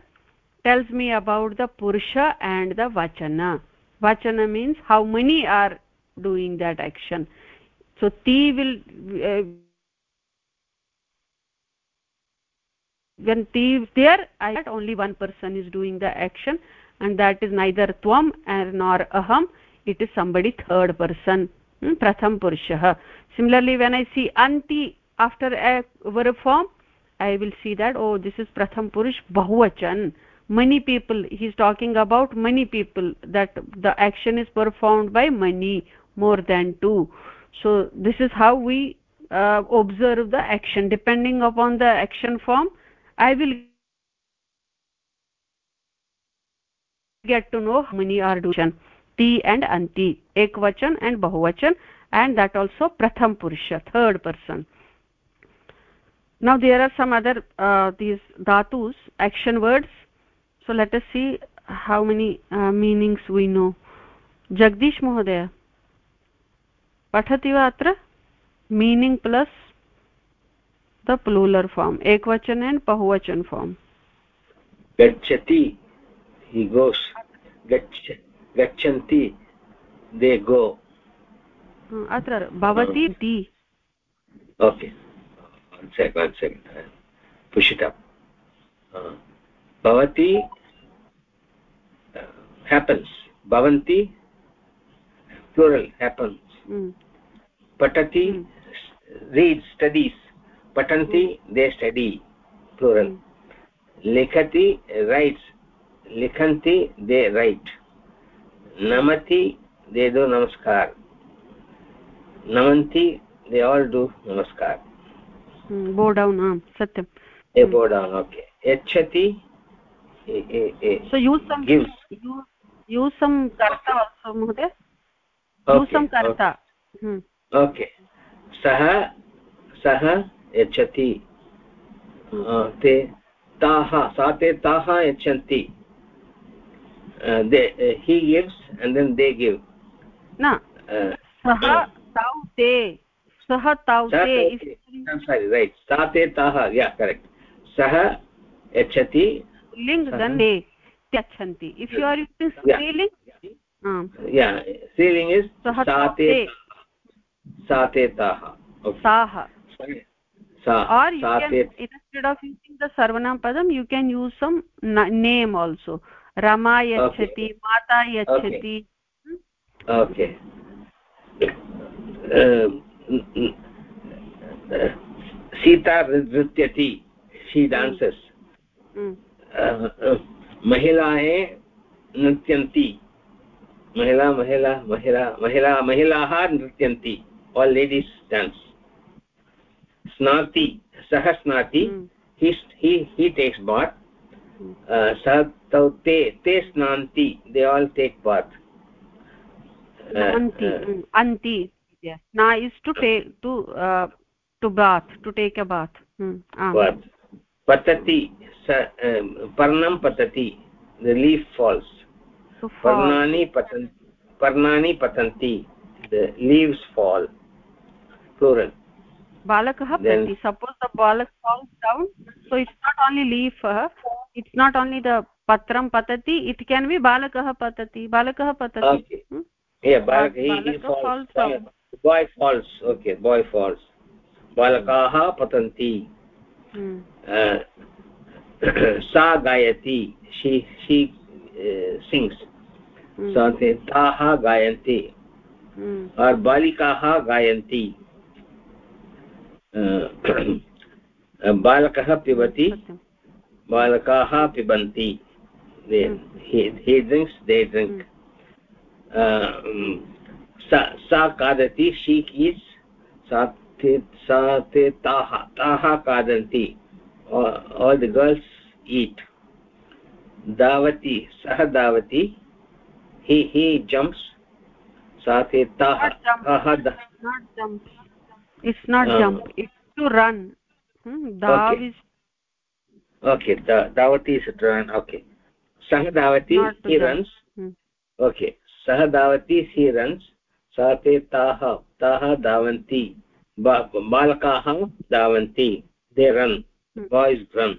tells me about the purusha and the vachana. Vachana means how many are doing that action. So ti will uh, when ti is there i that only one person is doing the action and that is neither tvam nor aham. It is somebody third person. Hmm? pratham purushah similarly when i see anti after a verb form i will see that oh this is pratham purush bahuvachan. Many people he is talking about many people that the action is performed by many more than two. So this is how we uh, observe the action. Depending upon the action form i will get to know how many are doing. Ti and anti ekvachan and bahuvachan and that also pratham purusha third person now there are some other uh, these dhatus action words so let us see how many uh, meanings we know jagdish mohoday pathati va atra meaning plus the plural form ekvachan and bahuvachan form
gachati he goes gach gachanti they go
atra bhavati ti
okay one second one second push it up uh, bhavati happens bhavanti plural happens mm. patati mm. reads studies patanti mm. they study plural mm. likhati writes likhanti they write namati they do namaskar namanti they all do namaskar
mm, um
down okay yachati
so use some gives use, use some karta also mohoday
okay,
use some karta
okay, hmm. okay. सः सः यच्छति ते ताः सा ते ताः यच्छन्ति he gives and then they give
न सः तौ ते सः तौ ते
सा ते ताः yeah correct सः यच्छति
then they त्यच्छन्ति if you are using striling
yeah striling is sate sate tah
saah or you can instead of using the sarvanam padam you can use some name also rama yachati okay. mata yachati
okay. okay uh, sita nrityati she dances. महिलाः नृत्यन्ति। महिला महिला महिला महिला महिलाः नृत्यन्ति। All ladies dance स्नाति सः स्नाति हि टेक्स् बात् सः तौ ते ते स्नान्ति they all take bath
anti na is to take to uh, to bath to take a bath hmm. ah.
patati parnam patati the leaf falls so parnani patanti parnani patanti the leaves fall plural
balakah pati suppose the balak falls down so it's not only leaf uh, it's not only the patram patati it can be balakah patati balakah patati
okay. hmm? yeah balak he, he falls, falls boy falls okay boy falls balakaah patanti hmm. uh, सा गायति she she सिंग्स् सा ताः गायन्ति और बालिकाः गायन्ति बालकः पिबति बालकाः पिबन्ति he he drinks they drink सा खादति शी eats सा ते सा ते ताः ताः खादन्ति all the girls eat davati sah davati he he jumps sathe tah
not jump it's not uh, jump it's to run hmm, dav okay. is
okay da, davati is to run okay sah davati he jump. runs hmm. okay sah davati he runs सर्वे ताः ताः धावन्ति। बालकाः धावन्ति। दे
रन् boys run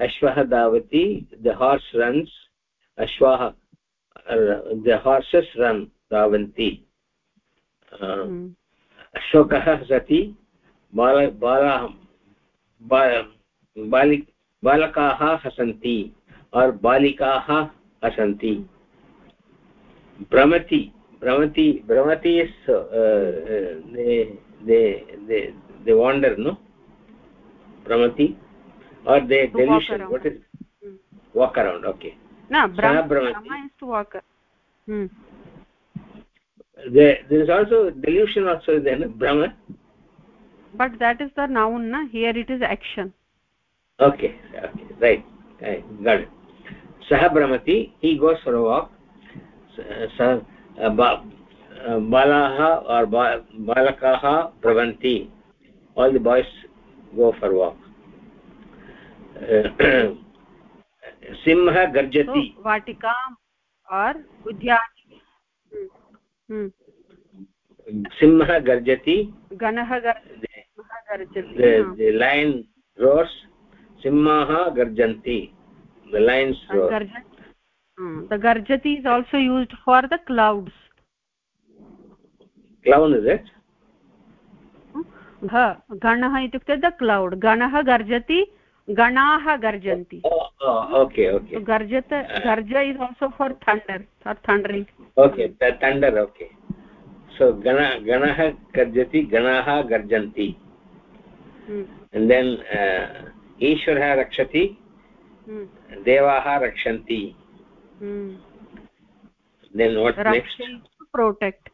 अश्वः धावति।
The horse runs अश्वः the horses run धावन्ति। uh, hmm. अशोकः सति। बाल बाला बालकाः हसन्ति। और बालिकाः हसन्ति भ्रमति uh, uh, they, they, they, they wander, no? Brahmati? Or they delusion, what is hmm. Walk around, okay.
No, Brahma, Brahma is to walk hmm.
There, there is also delusion also there. Brahma?
But that is the noun, na? Here it is action.
Okay, okay, right. right. Got it. He goes for a walk. Saha बालाः और बालकाः भ्रमन्ति। All the boys go for walk. Singh गर्जति।
वाटिका और उद्यान
सिंह गर्जति।
गणः
गर्जति lion roars सिंहाः गर्जन्ति। The lines lions roar
the garjati is also used for the clouds
cloud is it
garjati ganaah garjanti
oh, okay okay
so garjata garja is also for thunder for thundering
okay the thunder okay so gana ganah garjati ganaah garjanti hmm. and then uh, ईश्वरः रक्षति देवाः रक्षन्ति।
Protect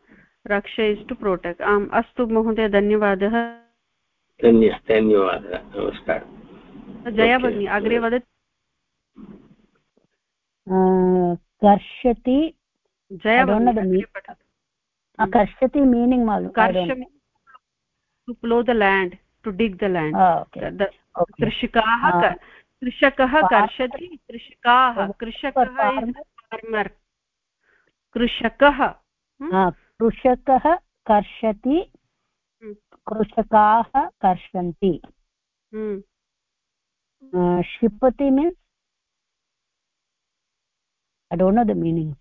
रक्ष is to protect आम् अस्तु महोदय धन्यवादः।
धन्यवादः नमस्कार।
जया भगिनी अग्रे वद।
कर्षति
जया hmm.
कर्षति मीनिङ्ग् मालु
to plough the land to dig the land कृषिकाः कृषकः कर्षति कृषकाः कृषकः
कृषकः कृषकः कर्षति कृषकाः कर्षन्ति। क्षिपति means I don't know the meaning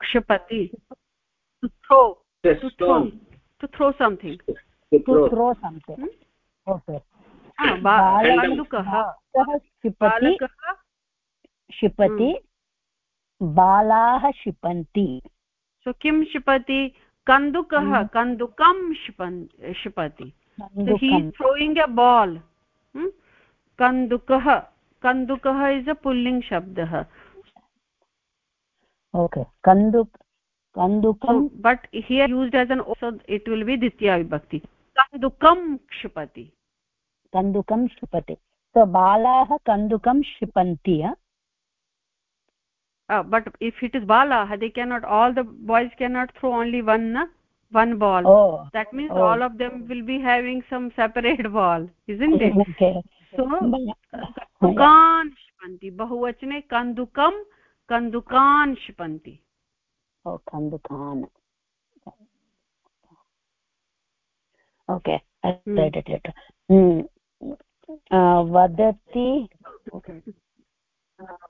क्षिपति। To throw something
to throw something okay [COUGHS]
कन्दुकः
क्षिपति बालाः क्षिपन्ति
सो किं क्षिपति कन्दुकः। कन्दुकं क्षिपन् क्षिपति ही थ्रोयिङ्ग् अ बाल् कन्दुकः। कन्दुकः इस् अ पुल्लिङ्ग् शब्दः।
ओके कन्दुक कन्दुकं
but here used as an so it will be ditya vibhakti kandukam kshipati
कन्दुकं क्षिपति सो बालाः कन्दुकं
क्षिपन्ति बट् इफ् इट् इस् बालाः they cannot all the boys cannot throw only one one ball that means all of them will be having some separate ball
is in कन्दुकान् क्षिपन्ति बहुवचने कन्दुकं कन्दुकान् क्षिपन्ति
okay वदति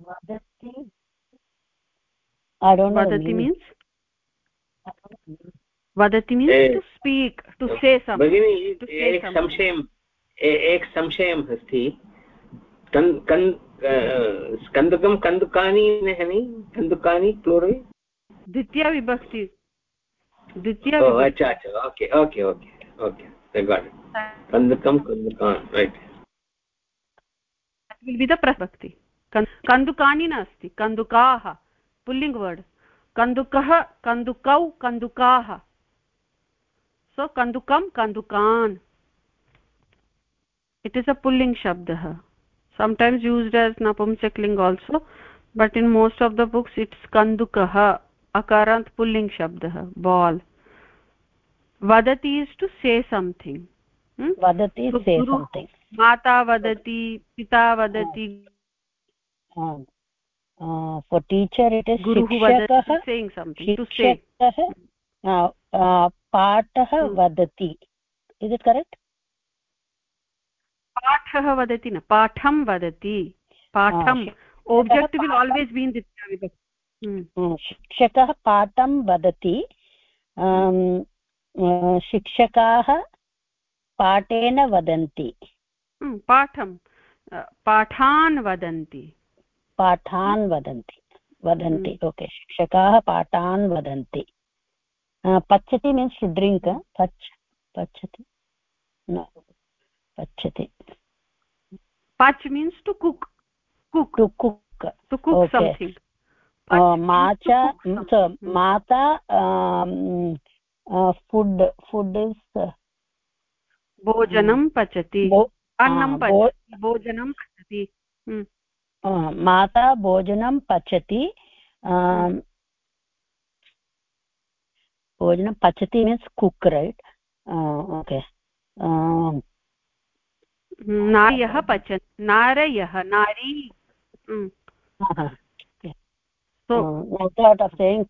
वदति वदति मीन्स् वदति means to speak
to say संशयम् एक संशयम् अस्ति कन्दुकं कन्दुकानि नहनि कन्दुकानि प्लोरल्
द्वितीयविभक्ति द्वितीय
okay okay okay okay okay okay कन्दुकं कन्दुकान् रैट्
विल् बि द प्रभक्ति कन्दुकानि नास्ति कन्दुकाः पुल्लिङ्ग् वर्ड् कन्दुकः कन्दुकौ कन्दुकाः so kandukam kandukan it is a pulling shabdah sometimes used as napumsakling also but in most of the books it's kandukah akarant pulling shabdah ball vadati is to say something
hmm? vadati so, say guru, something
mata vadati pita vadati
uh, uh, for teacher it is
guru vadati saying something to say
uh, uh, पाठः वदति is it correct
पाठः वदति न पाठं वदति पाठम् object will always been
शिक्षकः पाठं वदति शिक्षकाः पाठेन वदन्ति।
पाठं। पाठान् वदन्ति।
पाठान् वदन्ति। वदन्ति ओके। शिक्षकाः पाठान् वदन्ति। पच्यति मीन्स् ड्रिङ्क् पच् पच्यति न पच्यति
पच् means to
cook. Cook.
To cook. To
cook माता फुड् फुड् इस्
भोजनं पचति। अन्नं भोजनं पचति।
माता भोजनं पचति। भोजनं पचति मीन्स् कुक् रैट् ओके
नार्यः पच नारयः नारी।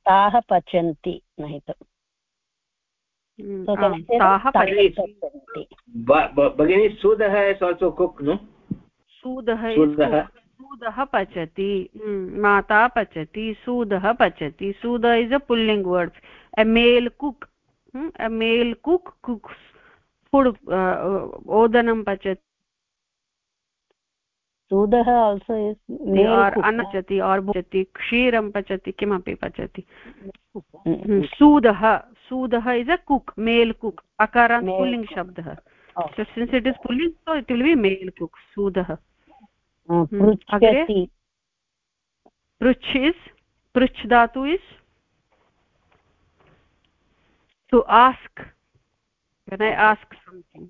ताः पचन्ति नहित
भगिनी सूदः इस् आल्सो कुक् नु
सूदः सूदः पचति माता पचति सूदः पचति सूद is a pulling word a male cook a male cook cook food ओदनं uh,
सूदः आल्सो
इस् अन्नचति और् भुजति क्षीरं पचति किमपि पचति। सूदः सूदः is a cook male cook अकारात् पुल्लिङ्ग् शब्दः since it is pulling so it will be male cook सूदः पृच्छ इस् पृच्छ धातु is to ask when i ask something.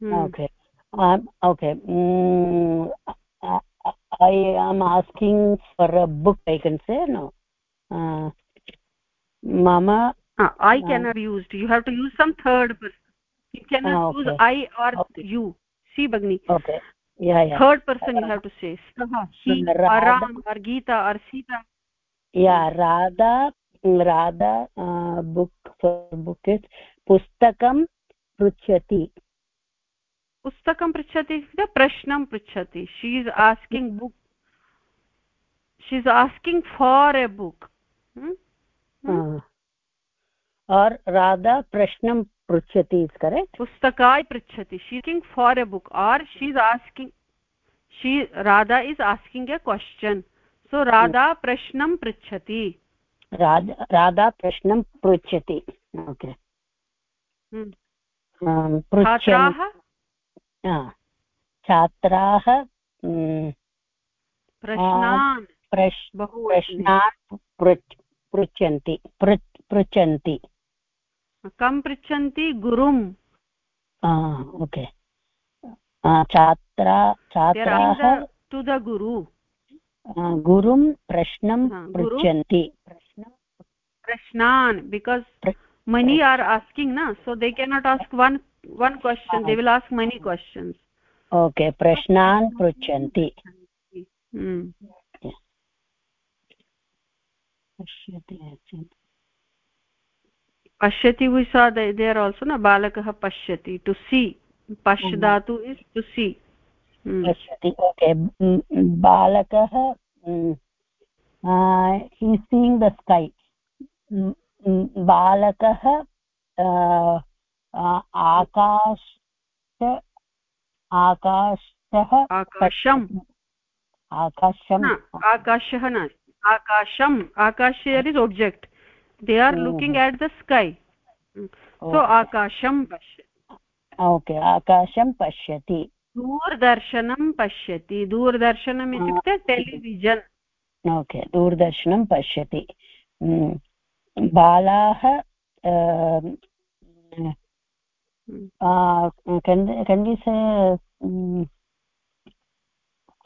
Hmm. okay. Um, okay. Mm, I, am asking for a book i can say no uh, mama
uh, i uh, cannot be used you have to use some third person you cannot uh, okay. use i or okay. you see bagni
okay yeah yeah
third person you have to say saha he or ram or geeta or sita
yeah radha radha uh, book book is पुस्तकं पृच्छति
पुस्तकं पृच्छति प्रश्नं पृच्छति? She is asking book she is asking for a book
or Radha प्रश्नं पृच्छति is correct
पुस्तकाय पृच्छति seeking for a book or she is asking she Radha is asking a question so Radha प्रश्नं पृच्छति
राधा प्रश्नं पृच्छति ओके
छात्राः
छात्राः
प्रश्नान्
प्रश्नान् पृच्छन्ति पृच्छन्ति।
कं पृच्छन्ति? गुरुम्।
ओके। छात्रा छात्राः
टु द गुरु
गुरुं प्रश्नं पृच्छन्ति।
प्रश्नान् because many are asking na? So they cannot ask one one question they will ask many questions
okay prashnan pruchanti
hmm pashyati we saw that there also na balakah pashyati to see pash dhatu is to see
pashyati okay balakah uh, he is seeing the sky बालकः आकाश आकाशः
आकाशम्।
आकाशम्।
आकाशः नास्ति। आकाशम् आकाश is object. They are looking at the sky so आकाशं पश्यति।
Okay आकाशं पश्यति।
दूरदर्शनं पश्यति। दूरदर्शनम् इत्युक्ते टेलिविजन्।
ओके दूरदर्शनं पश्यति। बालाः कण्डि से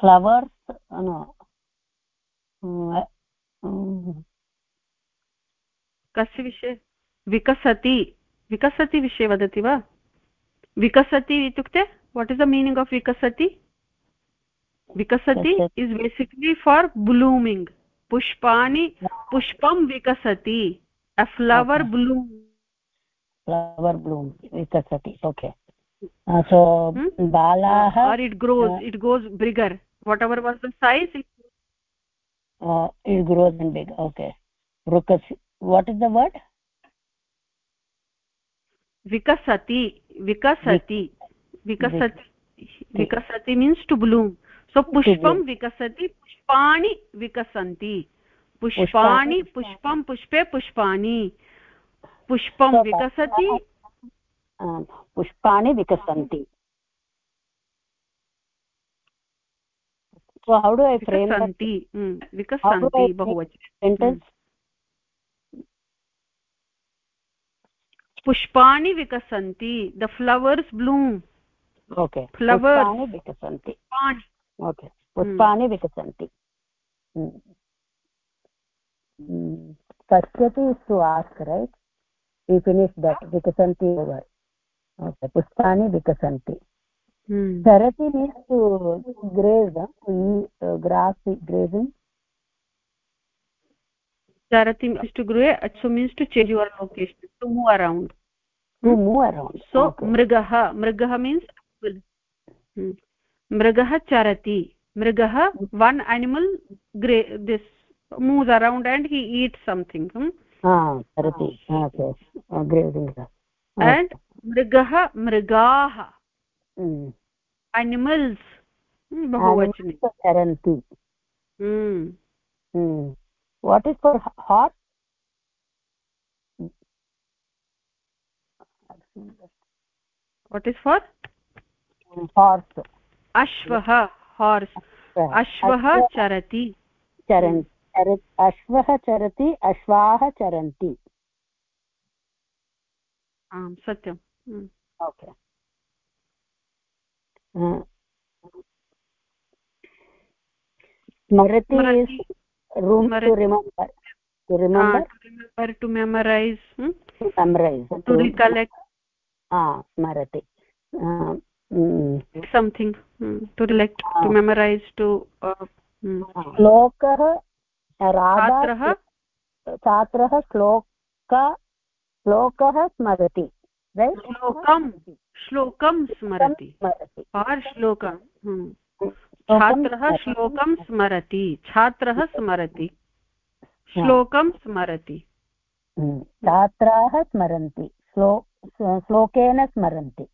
फ्लवर्स्
कस्य विषये? विकसति। विकसति विषये वदति वा? विकसति इत्युक्ते what is the meaning of विकसति? विकसति इस् बेसिक्लि फार् ब्लूमिङ्ग् पुष्पाणि पुष्पं विकसति। A flower bloom
flower bloom विकसति okay so hmm? balaah
or it grows uh, it goes bigger whatever was the size it,
uh, it grows in big okay rukas what is the word
vikasati vikasati vikasati vikasati means to bloom so pushpam vikasati पुष्पाणि विकसन्ति पुष्पाणि पुष्पं पुष्पे पुष्पाणि पुष्पं विकसति।
पुष्पाणि विकसन्ति।
पुष्पाणि विकसन्ति the flowers bloom
okay
flowers
विकसन्ति। Okay पुष्पाणि विकसन्ति। पश्यति so ask right that vikasanti over okay pushpani vikasanti hmm. charati means to graze uh, to eat uh, grass grazing
charati means to grow so means to change your location to move around
to move around
so okay. mrigah mrigah means hmm. mrigah charati mrigah one animal this moves around and he eats something hmm? करोति. अग्रे and मृगः मृगाः.
Animals
बहुवचने.
चरन्ति what is for heart
what is for
horse
अश्वः horse अश्वः चरति चरन्ति
चरन् अश्वः चरति अश्वाः चरन्ति
आम् सत्यम्
ओके स्मरति room to remember to remember
to remember to memorize hmm?
to memorize
to recollect
ah smarati uh,
mm. something mm. to relect ah. to memorize to uh,
mm. श्लोकः छात्रः? छात्रः श्लोक श्लोकः स्मरति
श्लोकं श्लोकं स्मरति। आर् श्लोकं छात्रः श्लोकं स्मरति। छात्रः स्मरति। श्लोकं स्मरति।
छात्राः स्मरन्ति। श्लो श्लोकेन स्मरन्ति।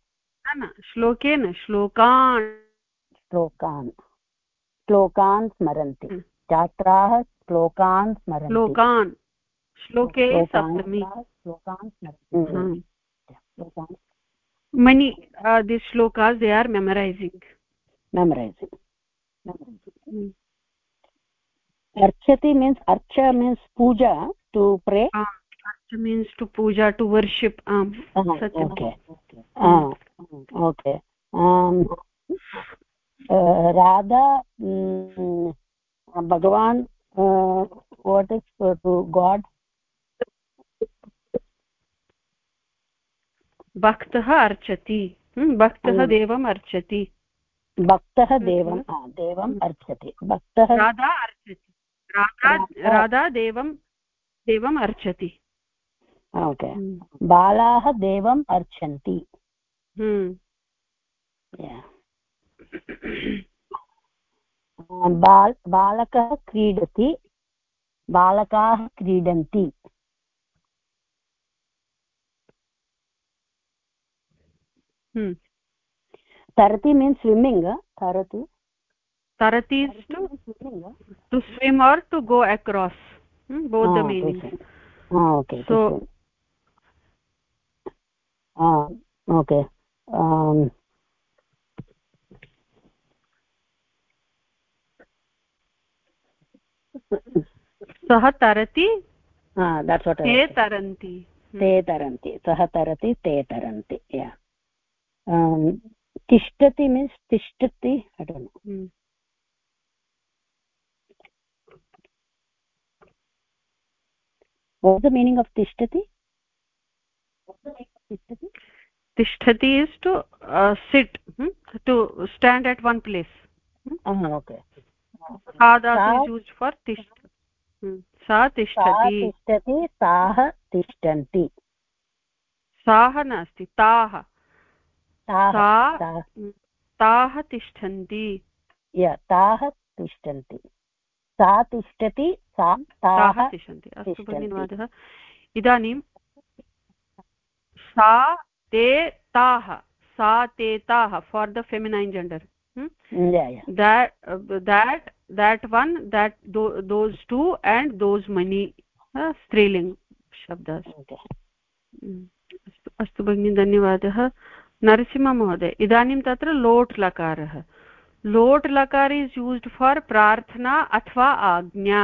न श्लोकेन श्लोकान्।
श्लोकान्। श्लोकान् स्मरन्ति। छात्राः श्लोकान् स्मरन्ति।
श्लोकान्। श्लोके
श्लोकान्
many the shloka they are
memorising memorising अर्चति means अर्च means puja to
pray urge means to puja to worship आम्
ओके ओके राधा भगवान् uh, what is uh, to god?
भक्तः अर्चति भक्तः देवम् अर्चति
भक्तः देवं देवम् अर्चति भक्तः
राधा अर्चति राधा राधा देवं देवम् अर्चति
ओके बालाः देवम् अर्चन्ति बाल बालकः क्रीडति बालकाः क्रीडन्ति। तरति मीन्स् स्विमिङ्ग्
तरतु। तरति to swim or to go across
okay okay
सः तरति
ते
तरन्ति
ते तरन्ति सः तरति ते तरन्ति या तिष्ठति मीन्स् तिष्ठति अटन् what is the meaning of tishtati
tishtati is to uh, sit hmm? to stand at one place
hmm? uh, okay
hmm. sa tishtati
tishtati taah tishtanti
साः नास्ति ताः ताः तिष्ठन्ति
ताः तिष्ठन्ति सा तिष्ठति सा ताः
तिष्ठन्ति अस्तु धन्यवादः इदानीं सा ते ताः सा ते ताः for the feminine gender that that one that those two and those many uh, striling shabdas. अस्तु अस्तु भगिनि धन्यवादः। नरसिंहमहोदय इदानीं तत्र लोट् लकारः लोट् लकार इस् यूस्ड् फार् प्रार्थना अथवा आज्ञा।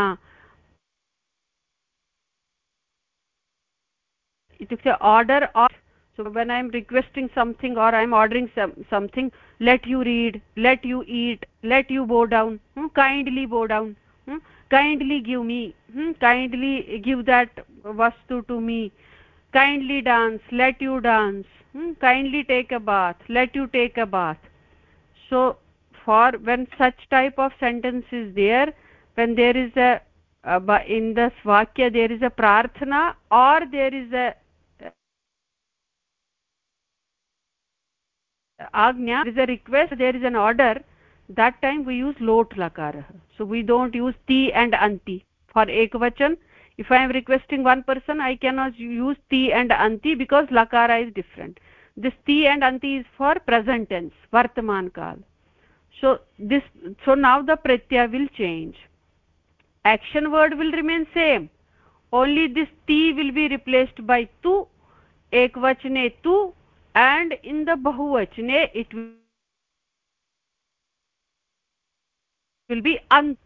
इत्युक्ते order or so when i am requesting something or i am ordering some, something let you read let you eat let you bow down hmm? kindly bow down hmm? kindly give me hmm? kindly give that vastu to me kindly dance let you dance hmm, kindly take a bath let you take a bath so for when such type of sentence is there when there is a uh, in the vakya there is a prarthana or there is a agnya is a request there is an order. That time we use lot lakara so we don't use ti and anti. For ekvachan if i am requesting one person i cannot use ti and anti because lakara is different. This ti and anti is for present tense vartaman kal so this so now the pratyaya will change. Action word will remain same. Only this ti will be replaced by tu ekvachane tu and in the bahuvachane it will be an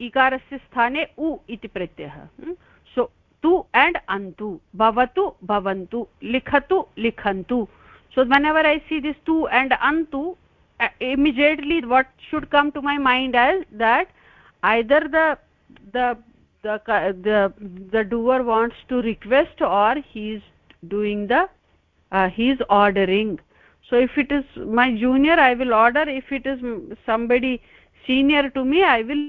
ikarasya sthane u iti pratyah. Hmm? So tu and antu. Bhavatu bhavantu. Likhatu likhantu. So whenever i see this tu and antu uh, immediately what should come to my mind as that either the the the the, the doer wants to request or he is doing the uh, he is ordering so if it is my junior i will order if it is somebody senior to me i will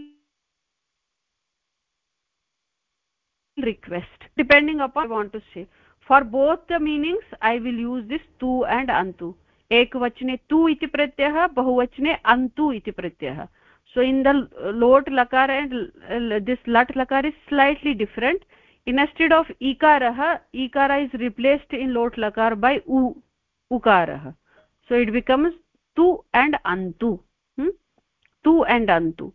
request depending upon i want to say for both the meanings i will use this tu and antu ekvachane tu iti pratyah bahuvachane antu iti pratyah so in the lot lakar and this lat lakar is slightly different instead of इकार इकार is replaced in लोट् लकार by उ उकारः so it becomes तु and अन्तु तु and Antu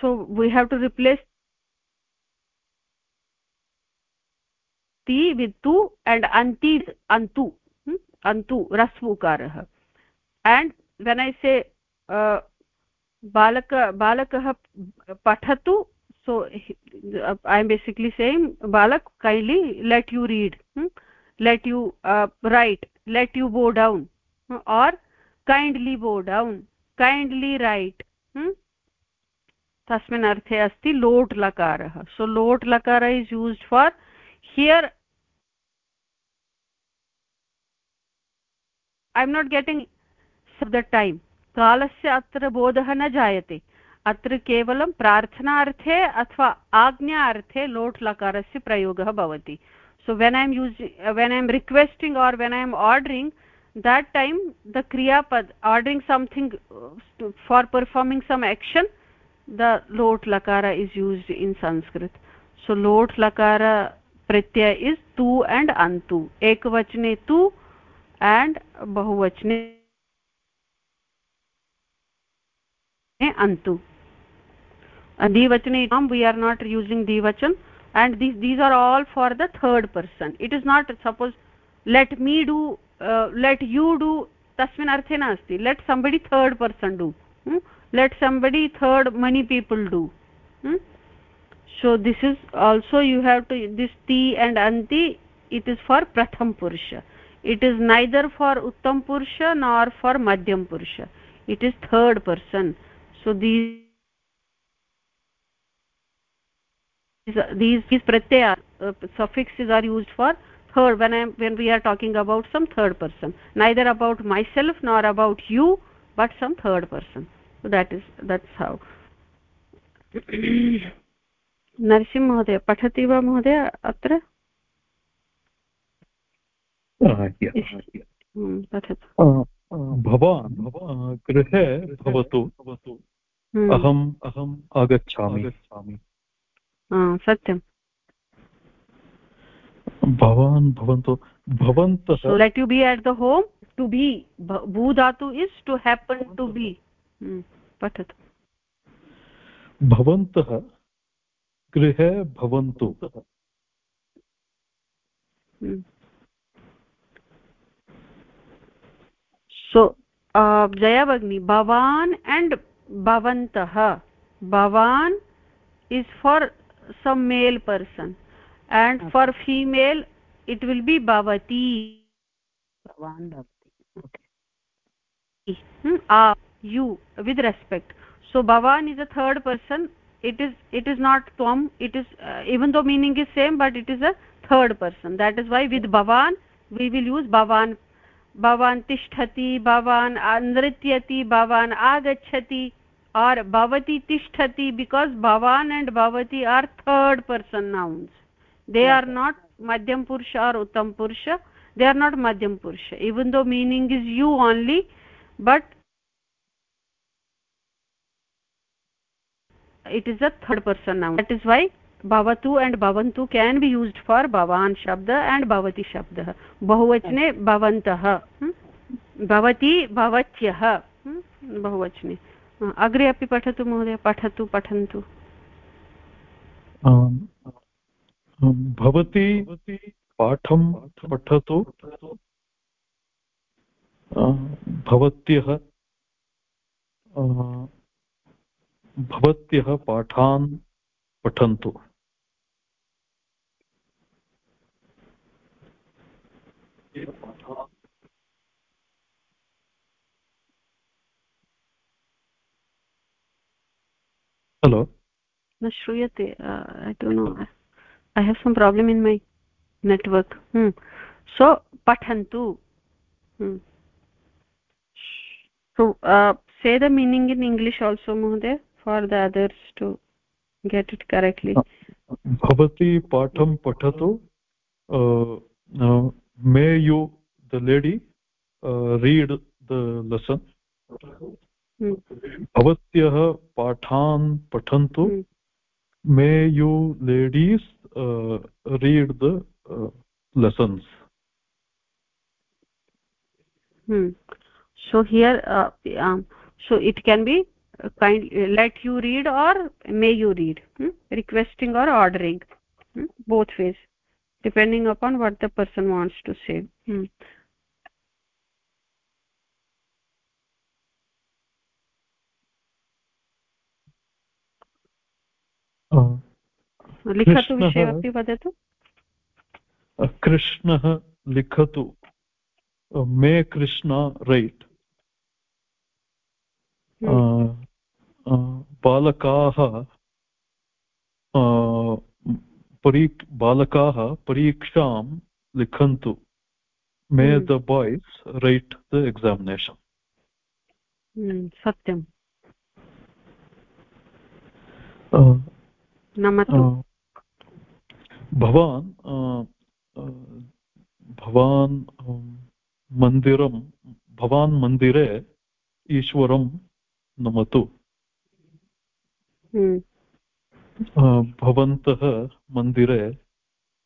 so we have to replace ति with तु एण्ड् अन्ति अन्तु अन्तु रस्वुकारः एण्ड् वेन् ऐ से बालक बालकः पठतु uh, so i am basically saying balak kindly let you read hmm? let you uh, write let you bow down hmm? or kindly bow down kindly write तस्मिन् अर्थे अस्ति लोट् लकारः सो लोट् लकार is used for here I am not getting the time कालस्य अत्र बोधः न जायते अत्र केवलं प्रार्थनार्थे अथवा आज्ञार्थे लोट् लकारस्य प्रयोगः भवति. So when I am use when I am requesting or when I am ordering that time the क्रियापद् ordering something for performing some action the लोट् लकार is used in Sanskrit so लोट् लकार प्रत्यय इस् तु एण्ड् अन्तु एकवचने तु and बहुवचने अन्तु and dvachane we are not using dvachan and these these are all for the third person. It is not suppose let me do uh, let you do tasmin arthe let somebody third person do. Hmm? let somebody third many people do. Hmm? so this is also you have to this ti and anti it is for pratham purusha. It is neither for uttam purusha nor for madhyam purusha. It is third person. So these these these pratyaya uh, suffixes are used for third when i when we are talking about some third person neither about myself nor about you but some third person so that is that's how Narasimha महोदय पठति वा महोदय अत्र
भवान् गृहे भवतु अहम् अहम् आगच्छामि
सत्यं
भवान् भवन्तु भवन्तः
let you be at the home to be भू धातु is to happen to be पठतु.
भवन्तः गृहे भवन्तु।
सो जया भगिनी भवान् एण्ड् भवन्तः. भवान् is for some male person and okay. for female it will be bhavati bhavan bhavati okay hmm, uh, you with respect so bhavan is a third person it is it is not tvam it is uh, even though meaning is same but it is a third person that is why with bhavan we will use bhavan bhavan tishthati bhavan nrityati bhavan agachati or bhavati tishtati because bhavan and bhavati are third person nouns they are not madhyam purusha or uttam purusha they are not madhyam purusha even though meaning is you only but it is a third person noun that is why bhavatu and bhavantu can be used for bhavan shabda and bhavati shabdah bahuvachane bhavantah bhavati bhavatyah bahuvachane अग्रे अपि पठतु महोदय पठतु पठन्तु।
भवती पाठं पठतु। भवत्यः भवत्यः पाठान् पठन्तु। हलो
न श्रूयते I do know I have some problem in my network so पठन्तु say the meaning in English also महोदय for the others to get it correctly
भवती पाठं पठतु may you the lady read the lesson भवत्यः पाठान् पठन्तु may you ladies uh, read the uh, lessons
hmm. so here uh, um, so it can be uh, kind let you read or may you read hmm? requesting or ordering hmm? both ways depending upon what the person wants to say लिखतु विषयमपि वदतु।
कृष्णः लिखतु मे Krishna right. बालकाः परी बालकाः परीक्षां लिखन्तु। May the boys write the examination.
सत्यम्।
भवान् भवान् मन्दिरं भवान् मन्दिरे ईश्वरं नमतु। हम्म। भवन्तः मन्दिरे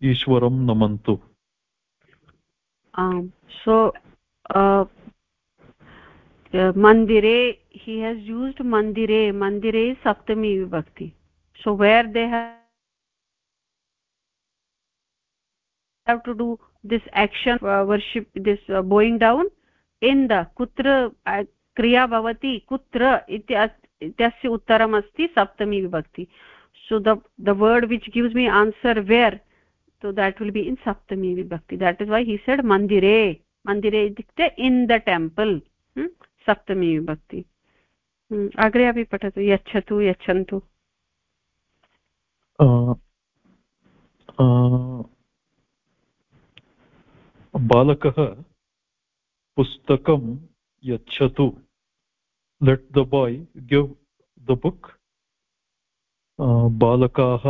ईश्वरं नमन्तु।
आम् सो मन्दिरे हि हेस् यूस्ड् मन्दिरे मन्दिरे सप्तमी विभक्ति। So where they have have to do this action uh, worship this uh, bowing down in the kutra uh, kriya bhavati kutra ityasya uttaram asti saptami vibhakti so the the word which gives me answer where so that will be in saptami vibhakti that is why he said mandire mandire itukte in the temple hmm? saptami vibhakti hmm. agre api patatu yachatu yachantu
बालकः पुस्तकं यच्छतु. Let the boy give the book बालकाः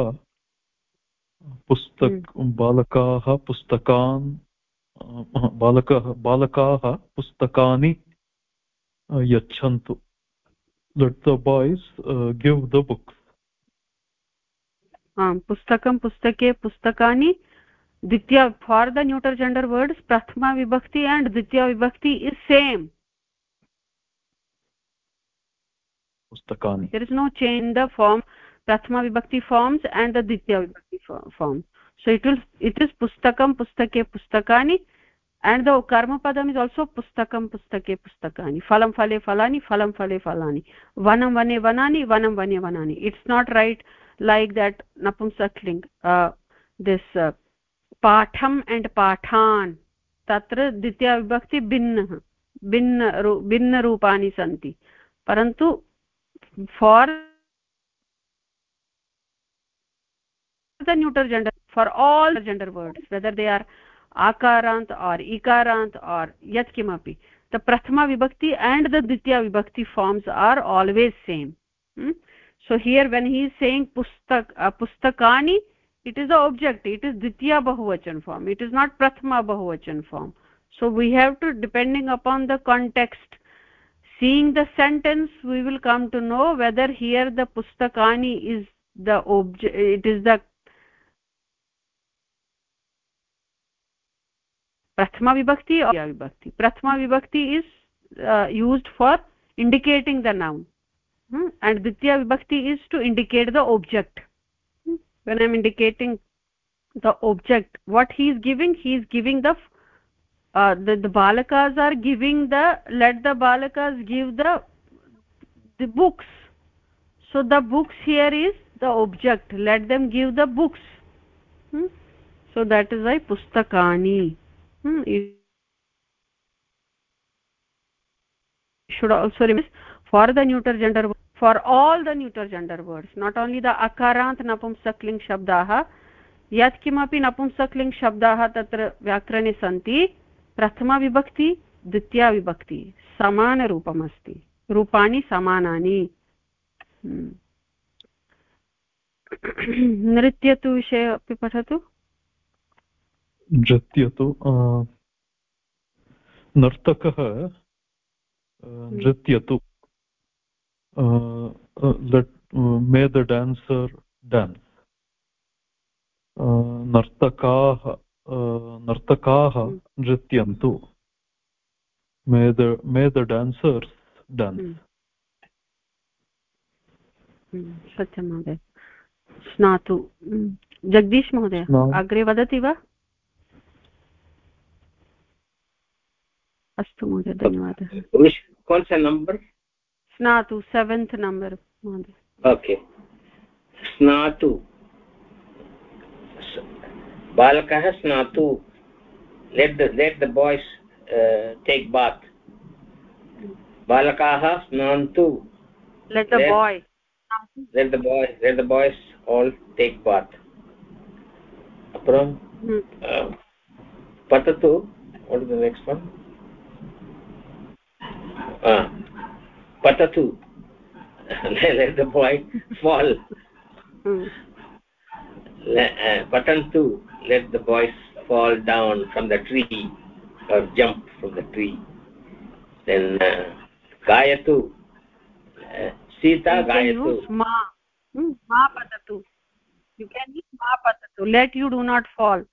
पुस्तक hmm. बालकाः पुस्तकान् बालकः बालकाः पुस्तकानि यच्छन्तु. Let the boys give the books
हाँ, पुस्तकं पुस्तके पुस्तकानि द्वितीय for the neuter gender words प्रथमा विभक्ति एण्ड् द्वितीया विभक्ति इस् सेम्
पुस्तकानि।
There is no change the form प्रथमा विभक्ति फार्म्स् एण्ड् द द्वितीया विभक्ति form so it will it is पुस्तकं पुस्तके पुस्तकानि एण्ड् द कर्मपदम् इस् आल्सो पुस्तकं पुस्तके पुस्तकानि। फलं फले फलानि फलं फले फलानि। वनं वने वनानि वनं वने वनानि। It's not right. Like that napumsakling uh, this uh, patham and pathan tatra ditya vibhakti भिन्नः भिन्न भिन्नरूपाणि सन्ति परन्तु for the neuter gender for all gender words whether they are akarant or ikarant or yat kimapi the prathama vibhakti and the ditya vibhakti forms are always same hmm? So here when he is saying pustak uh, pustakani it is the object it is ditya bahuvachan form it is not prathama bahuvachan form so we have to depending upon the context seeing the sentence we will come to know whether here the pustakani is the object it is the prathama vibhakti or vibhakti prathama vibhakti is uh, used for indicating the noun? And ditya vibhakti is to indicate the object hmm? when i'm indicating the object what he is giving he is giving the uh, the, the balakas are giving the let the balakas give the the books so the books here is the object let them give the books hmm? so that is why pustakani hmm? should also remember for the neuter gender for all the neuter gender words not only the akarant napumsakling shabdaah यत् किमपि नपुंसकलिङ्ग् शब्दाः तत्र व्याकरणे सन्ति प्रथमा विभक्ति द्वितीया विभक्ति समानरूपमस्ति रूपाणि समानानि नृत्यतु विषये अपि पठतु
नृत्यतु नर्तकः नृत्यतु let uh, may the dancer dance. नर्तकाः नर्तकाः नृत्यन्तु। May the may the dancers dance.
सत्यं महोदय। स्नातु। जगदीश महोदय अग्रे वदति वा? अस्तु महोदय धन्यवादः।
नम्बर्
स्नातु सेवेन्त् नम्बर्
ओके स्नातु बालकः स्नातु let the let the boys take bath बालकाः स्नान्तु
let the boy
let the boy let the boys all take bath apram hmm. uh, patatu what is the next one ah patatu [LAUGHS] let the boy fall. hmm. uh, patantu let the boys fall down from the tree or jump from the tree. Then uh, gayatu uh, sita gayatu
ma. hmm, ma patatu you can use ma patatu let you do not fall.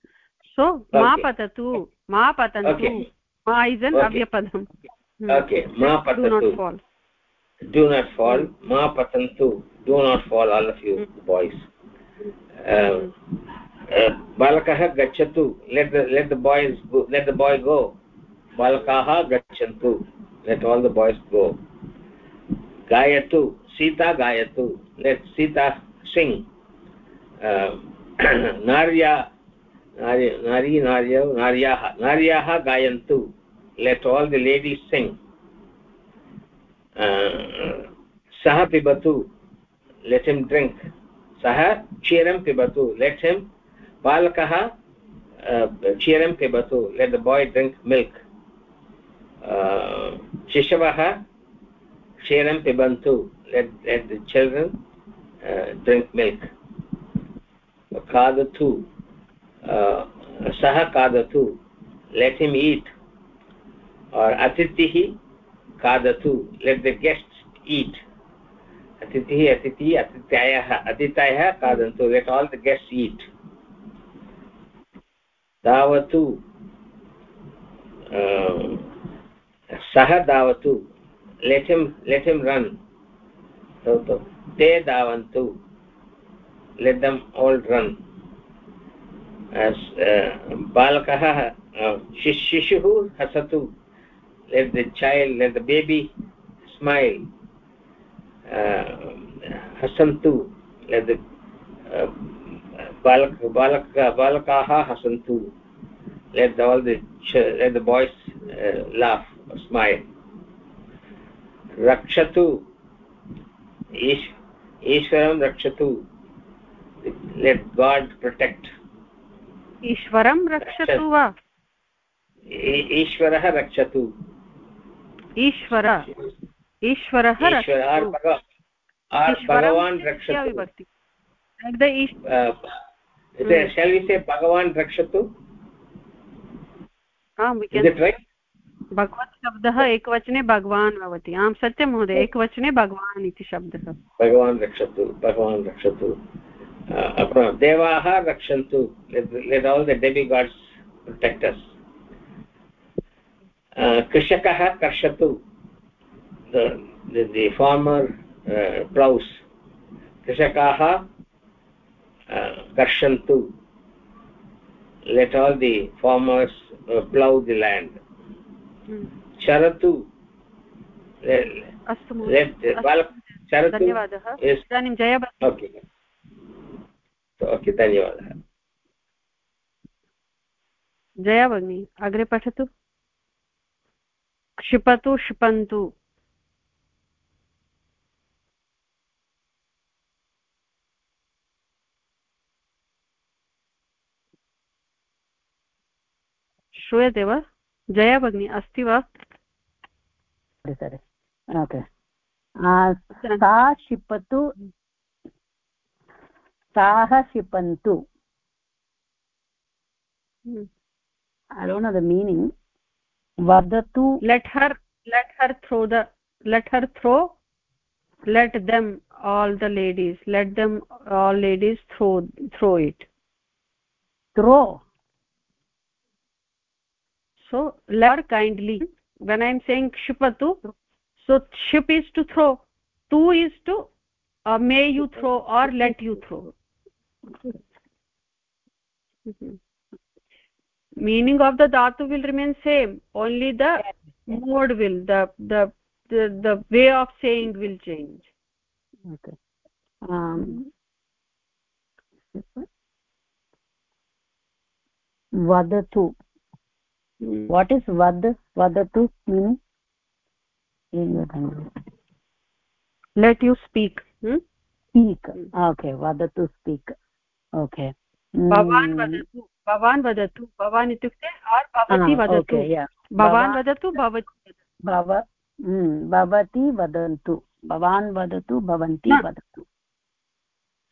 So okay. ma patatu ma patantu okay. ma is an okay. avyapadam
hmm. okay. Ma patatu do not fall do not fall. Ma patantu do not fall all of you boys. Uh, uh, balakah gachatu let the let the boys go, let the boy go. Balakah gachantu let all the boys go. Gayatu. Sita gayatu. Let sita sing. [CLEARS THROAT] Uh, narya nari nari narya naryah naryah gayantu. Let all the ladies sing सः पिबतु लेट् हिम् drink सः क्षीरं पिबतु लेट् him बालकः क्षीरं पिबतु let the boy drink milk शिशवः, क्षीरं पिबन्तु let let the children drink milk खादतु सः खादतु लेट् हिम् ईट् और् अतिथिः let the guests eat atitihi atiti atitayah atitayah kadantu let all the guests eat davatu uh, सः धावतु let him let him run so so te davantu let them all run as let the child let the baby smile uh, hasantu let the uh, balak balak balakaah hasantu let all the let the boys uh, laugh or smile रक्षतु ईश्वरं रक्षतु लेट् God protect
ईश्वरं रक्षतु वा
ईश्वरः रक्षतु
ईश्वर ईश्वरः
भगवान् रक्षतु। भगवान् रक्षतु?
भगवत् शब्दः एकवचने भगवान् भवति। आं सत्यं महोदय एकवचने भगवान् इति शब्दः।
भगवान् रक्षतु भगवान् रक्षतु। देवाः रक्षन्तु। लेट् आल् द डेबि गाड्स् प्रोटेक्टर्स् कृषकः कर्षतु दि फार्मर् प्लौस् कृषकाः कर्षन्तु let all the farmers plough the land चरतु
धन्यवादः जया भगिनी अग्रे पठतु क्षिपतु क्षिपन्तु। श्रूयते वा? जया भगिनी अस्ति वा?
ओके। सा क्षिपतु साः क्षिपन्तु। I don't know the meaning. Vadatu.
Let her let her throw the let her throw let them all the ladies let them all ladies throw throw it
throw
so let kindly when i am saying shipatu so ship is to throw tu is to uh, may you throw or let you throw mm -hmm. meaning of the dhatu will remain same only the yes. mode will the, the the the way of saying will change.
Okay. Um vadatu what is vad vadatu mean?
let you speak. Hmm?
speak. Hmm. Okay vadatu speak. Okay.
Bhavan hmm. vadatu भवान् वदतु भवान् इत्युक्ते आर् भवती वदतु। भवान् वदतु भवती
भवती वदन्तु। भवान् वदतु भवन्ती वदतु।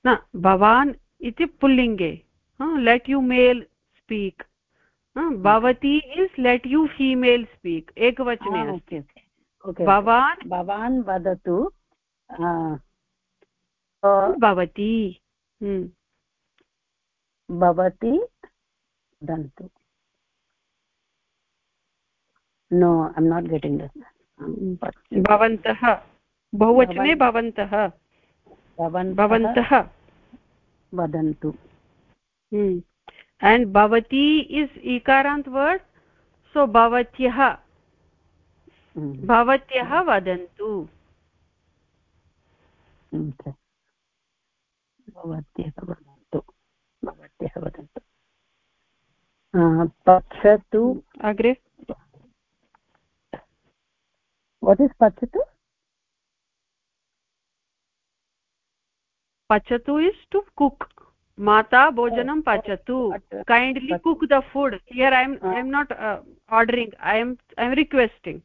न भवान् इति पुल्लिङ्गे। लेट् यु मेल् स्पीक् भवती is let you female speak एकवचने अस्ति। भवान्
भवान् वदतु
भवती।
भवती दन्तु। No I am not getting this
भवन्तः बहुवचने भवन्तः। भवन्तः
वदन्तु।
एण्ड् भवती इस् इकारान्त् वर्ड् सो भवत्यः। भवत्यः वदन्तु।
भवत्यः वदन्तु। भवत्यः वदन्तु। पक्षतु
अग्रे
वाट् इस् पचतु
पचतु इस् टु कुक् माता भोजनं पचतु kindly cook the food here i am i am not uh, ordering i am i am requesting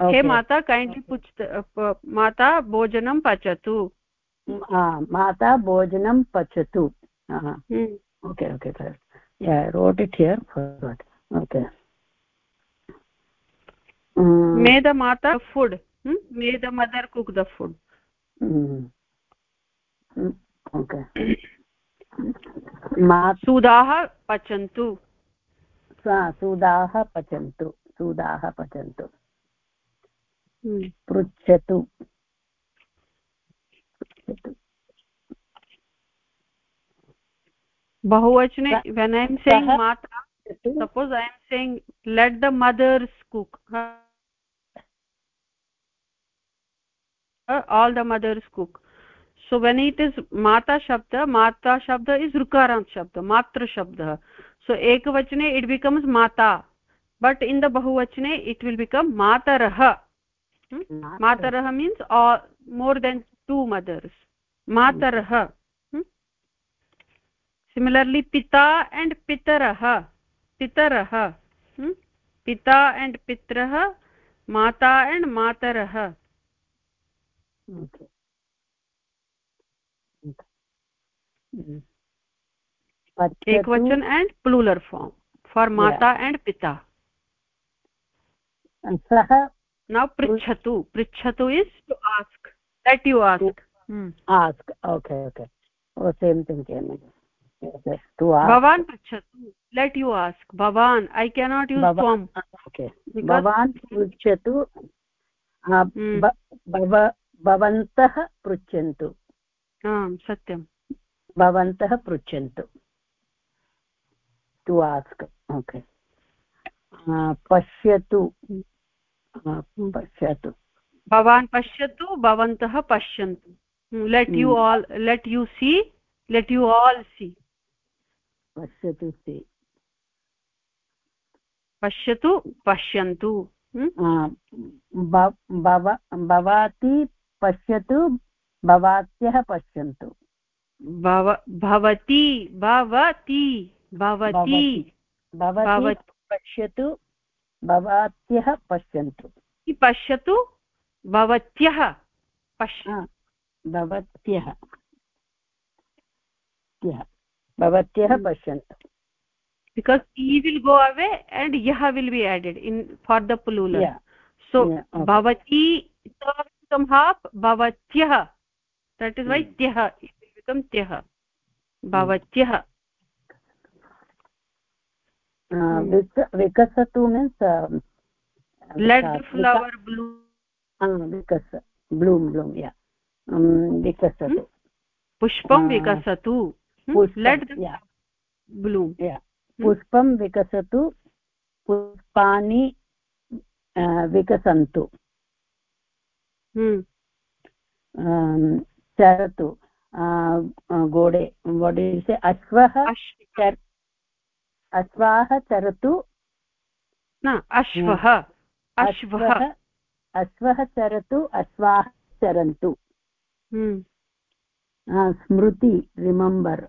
okay. hey mata kindly puch uh, mata bhojanam pachatu
माता भोजनं पचतु okay okay yeah i wrote it here forgot okay
um, may the mata food hmm? may the mother cook the food
mm. okay
सुदाः पचन्तु
सुदाः पचन्तु सुदाः पचन्तु पृच्छतु
बहुवचने when I am saying माता suppose I am saying let the mothers cook all the mothers cook so when it is माता शब्द माता शब्द is ऋकारान्त शब्द मातृशब्दः so एकवचने इट् बिकम्स् माता बट् इन् द बहुवचने इट् विल् बिकम् मातरः मातरः means more than two mothers मातरः similarly pita and pitarah pitarah hmm? pita and pitrah mata and matarah
okay
ekvachan and plural form for mata yeah. and pita
sah
now prichhatu prichhatu is to ask that you ask
hmm. ask okay okay oh same
prichhatu let you ask bhavan i cannot use tvam
okay bhavan prichhatu भवन्तः पृच्छन्तु
आम् सत्यं
भवन्तः पृच्छन्तु to ask okay पश्यतु पश्यतु
भवान् पश्यतु भवन्तः पश्यन्तु लेट् you all let you C let you all सी
पश्यतु सी
पश्यतु पश्यन्तु।
भवती पश्यतु भवात्यः पश्यन्तु।
भवती भवती भवती।
भवती। पश्यतु भवात्यः पश्यन्तु।
पश्यतु भवत्यः पश्य
भवत्यः। भवत्यः पश्यन्तु।
बिकास् ई विल् गो अवे एण्ड् यः will be added in for the plural so भवती भवत्यः दट् इस् वै त्यः त्यः भवत्यः विकसतु
मीन्स् लेट् फ्लवर्
ब्लूम् विकस ब्लूम् ब्लूम्
विकसतु पुष्पं विकसतु yeah.
Bloom.
पुष्पं विकसतु पुष्पाणि विकसन्तु। चरतु। गोडे वडे अश्वः अश्वाः। चरतु।
न अश्वः। अश्वः।
अश्वः चरतु अश्वाः चरन्तु। स्मृति रिमम्बर्।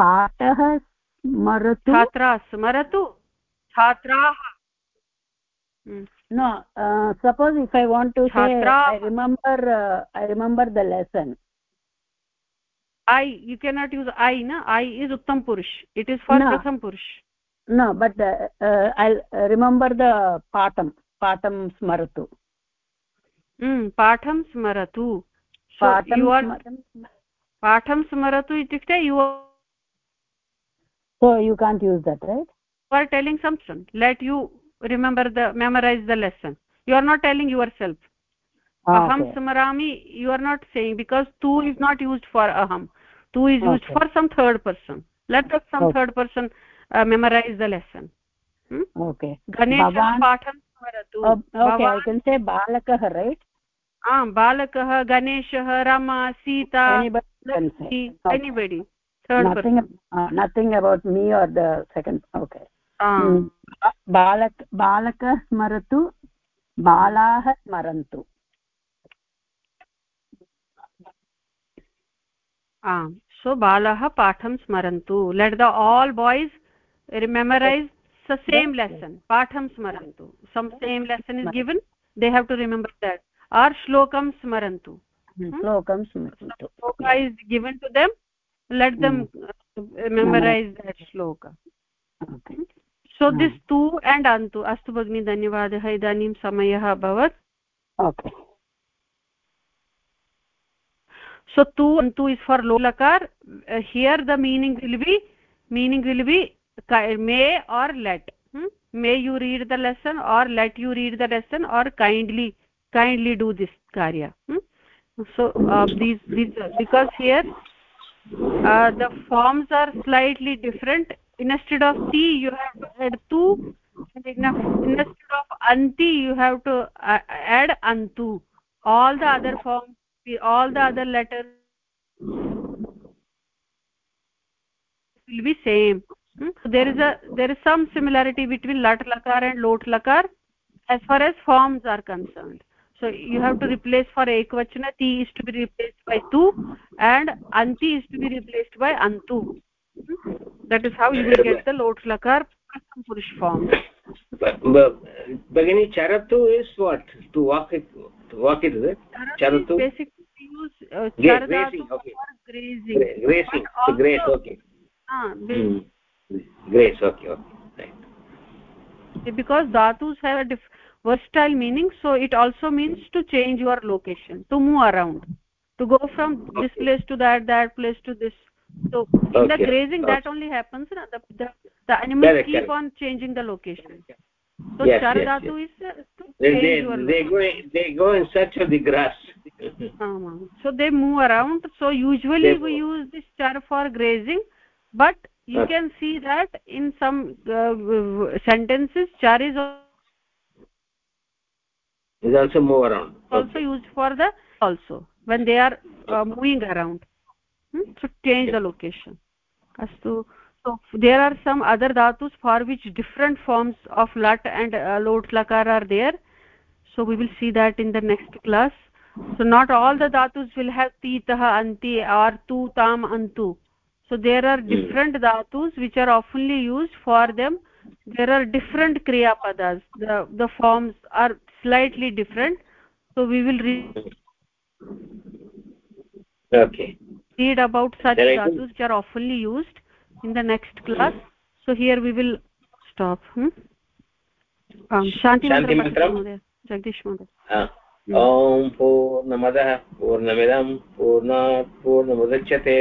पाठः स्मरतु
छात्रा स्मरतु छात्राः
no uh, suppose if i want to Chhatra. say i remember uh, i remember the lesson
i you cannot use i na i is uttam purush it is for no. pratham purush
no but uh, uh, i'll remember the patam patam smaratu
hmm patham smaratu so patam you are patham पाठं स्मरतु इत्युक्ते you
so you can't use that right
you are telling सम्स्टन् let you remember the memorise the lesson you are not telling yourself अहं स्मरामि you are not saying because तु is not used for अहं तु is used for some third person let that some third person memorise the lesson
okay गणेशः पाठं स्मरतु बालकः right
ah.
Uh, me or the second okay um, बालक बालकः स्मरतु बालाः स्मरन्तु
आम् सो बालः पाठं स्मरन्तु let the all boys memorise स सेम् लेसन् पाठं स्मरन्तु some same lesson is given they have to remember that or श्लोकं स्मरन्तु
श्लोकं स्मरन्तु
shloka is given to them let them memorise that श्लोक सो दिस् तु एण्ड् अन्तु अस्तु भगिनि धन्यवादः इदानीं समयः अभवत् सो तु अन्तु is for लोलकार् here the meaning will be meaning will be may or let me you read the lesson or let you read the lesson or kindly kindly do this karya hmm? so uh, these these because here uh, the forms are slightly different instead of ti you have to add tu instead of anti you have to uh, add antu all the other forms all the other letters will be same hmm? so there is a there is some similarity between lat lakar and lot lakar as far as forms are concerned so you have to replace for ekvachana ti is to be replaced by tu and anti is to be replaced by antu. That is how you will get the lot lakar purush form.
Bagini charatu is what? To walk it to walk it is it?
Charatu basically use uh,
grazing okay.
grazing.
Grazing so grace okay.
Ah hmm.
grace okay okay
right. Because dhatus have a versatile meaning so it also means to change your location to move around to go from okay. this place to that that place to this so in okay. the grazing okay. that only happens na? the the, the animals correct, keep correct. on changing the location so
yes,
char
yes, yes.
is uh, to
they they, they go they go in search of the grass
so they move around so usually they we move. use this char for grazing but you can see that in some uh, sentences char is
is also move around.
Also okay. used for the also when they are uh, moving around hmm? to change the location. Astu so there are some other dhatus for which different forms of lat and uh, lot lakar are there. So we will see that in the next class. So not all the dhatus will have titah anti or tu tam antu. So there are different dhatus which are oftenly used for them there are different kriya padas the the forms are slightly different so we will read
okay
read about such dhatus which are oftenly used in the next class so here we will stop hmm? um, shanti
shanti mantram
jagdish mohoday
ah ॐ पूर्णमदः पूर्णमिदं पूर्णात् पूर्णमुदच्यते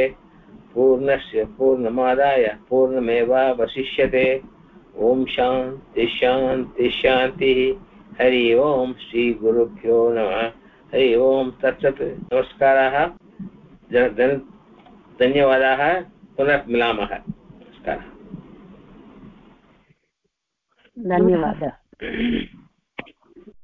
पूर्णस्य पूर्णमादाय पूर्णमेवावशिष्यते ॐ शांति शांति शान्तिः हरि ओम श्री श्रीगुरुभ्यो नम। हरि ओम। तत्सत्। नमस्काराः। धन्यवाद। पुनः मिलामः। नमस्कारः।
धन्यवादः। [COUGHS]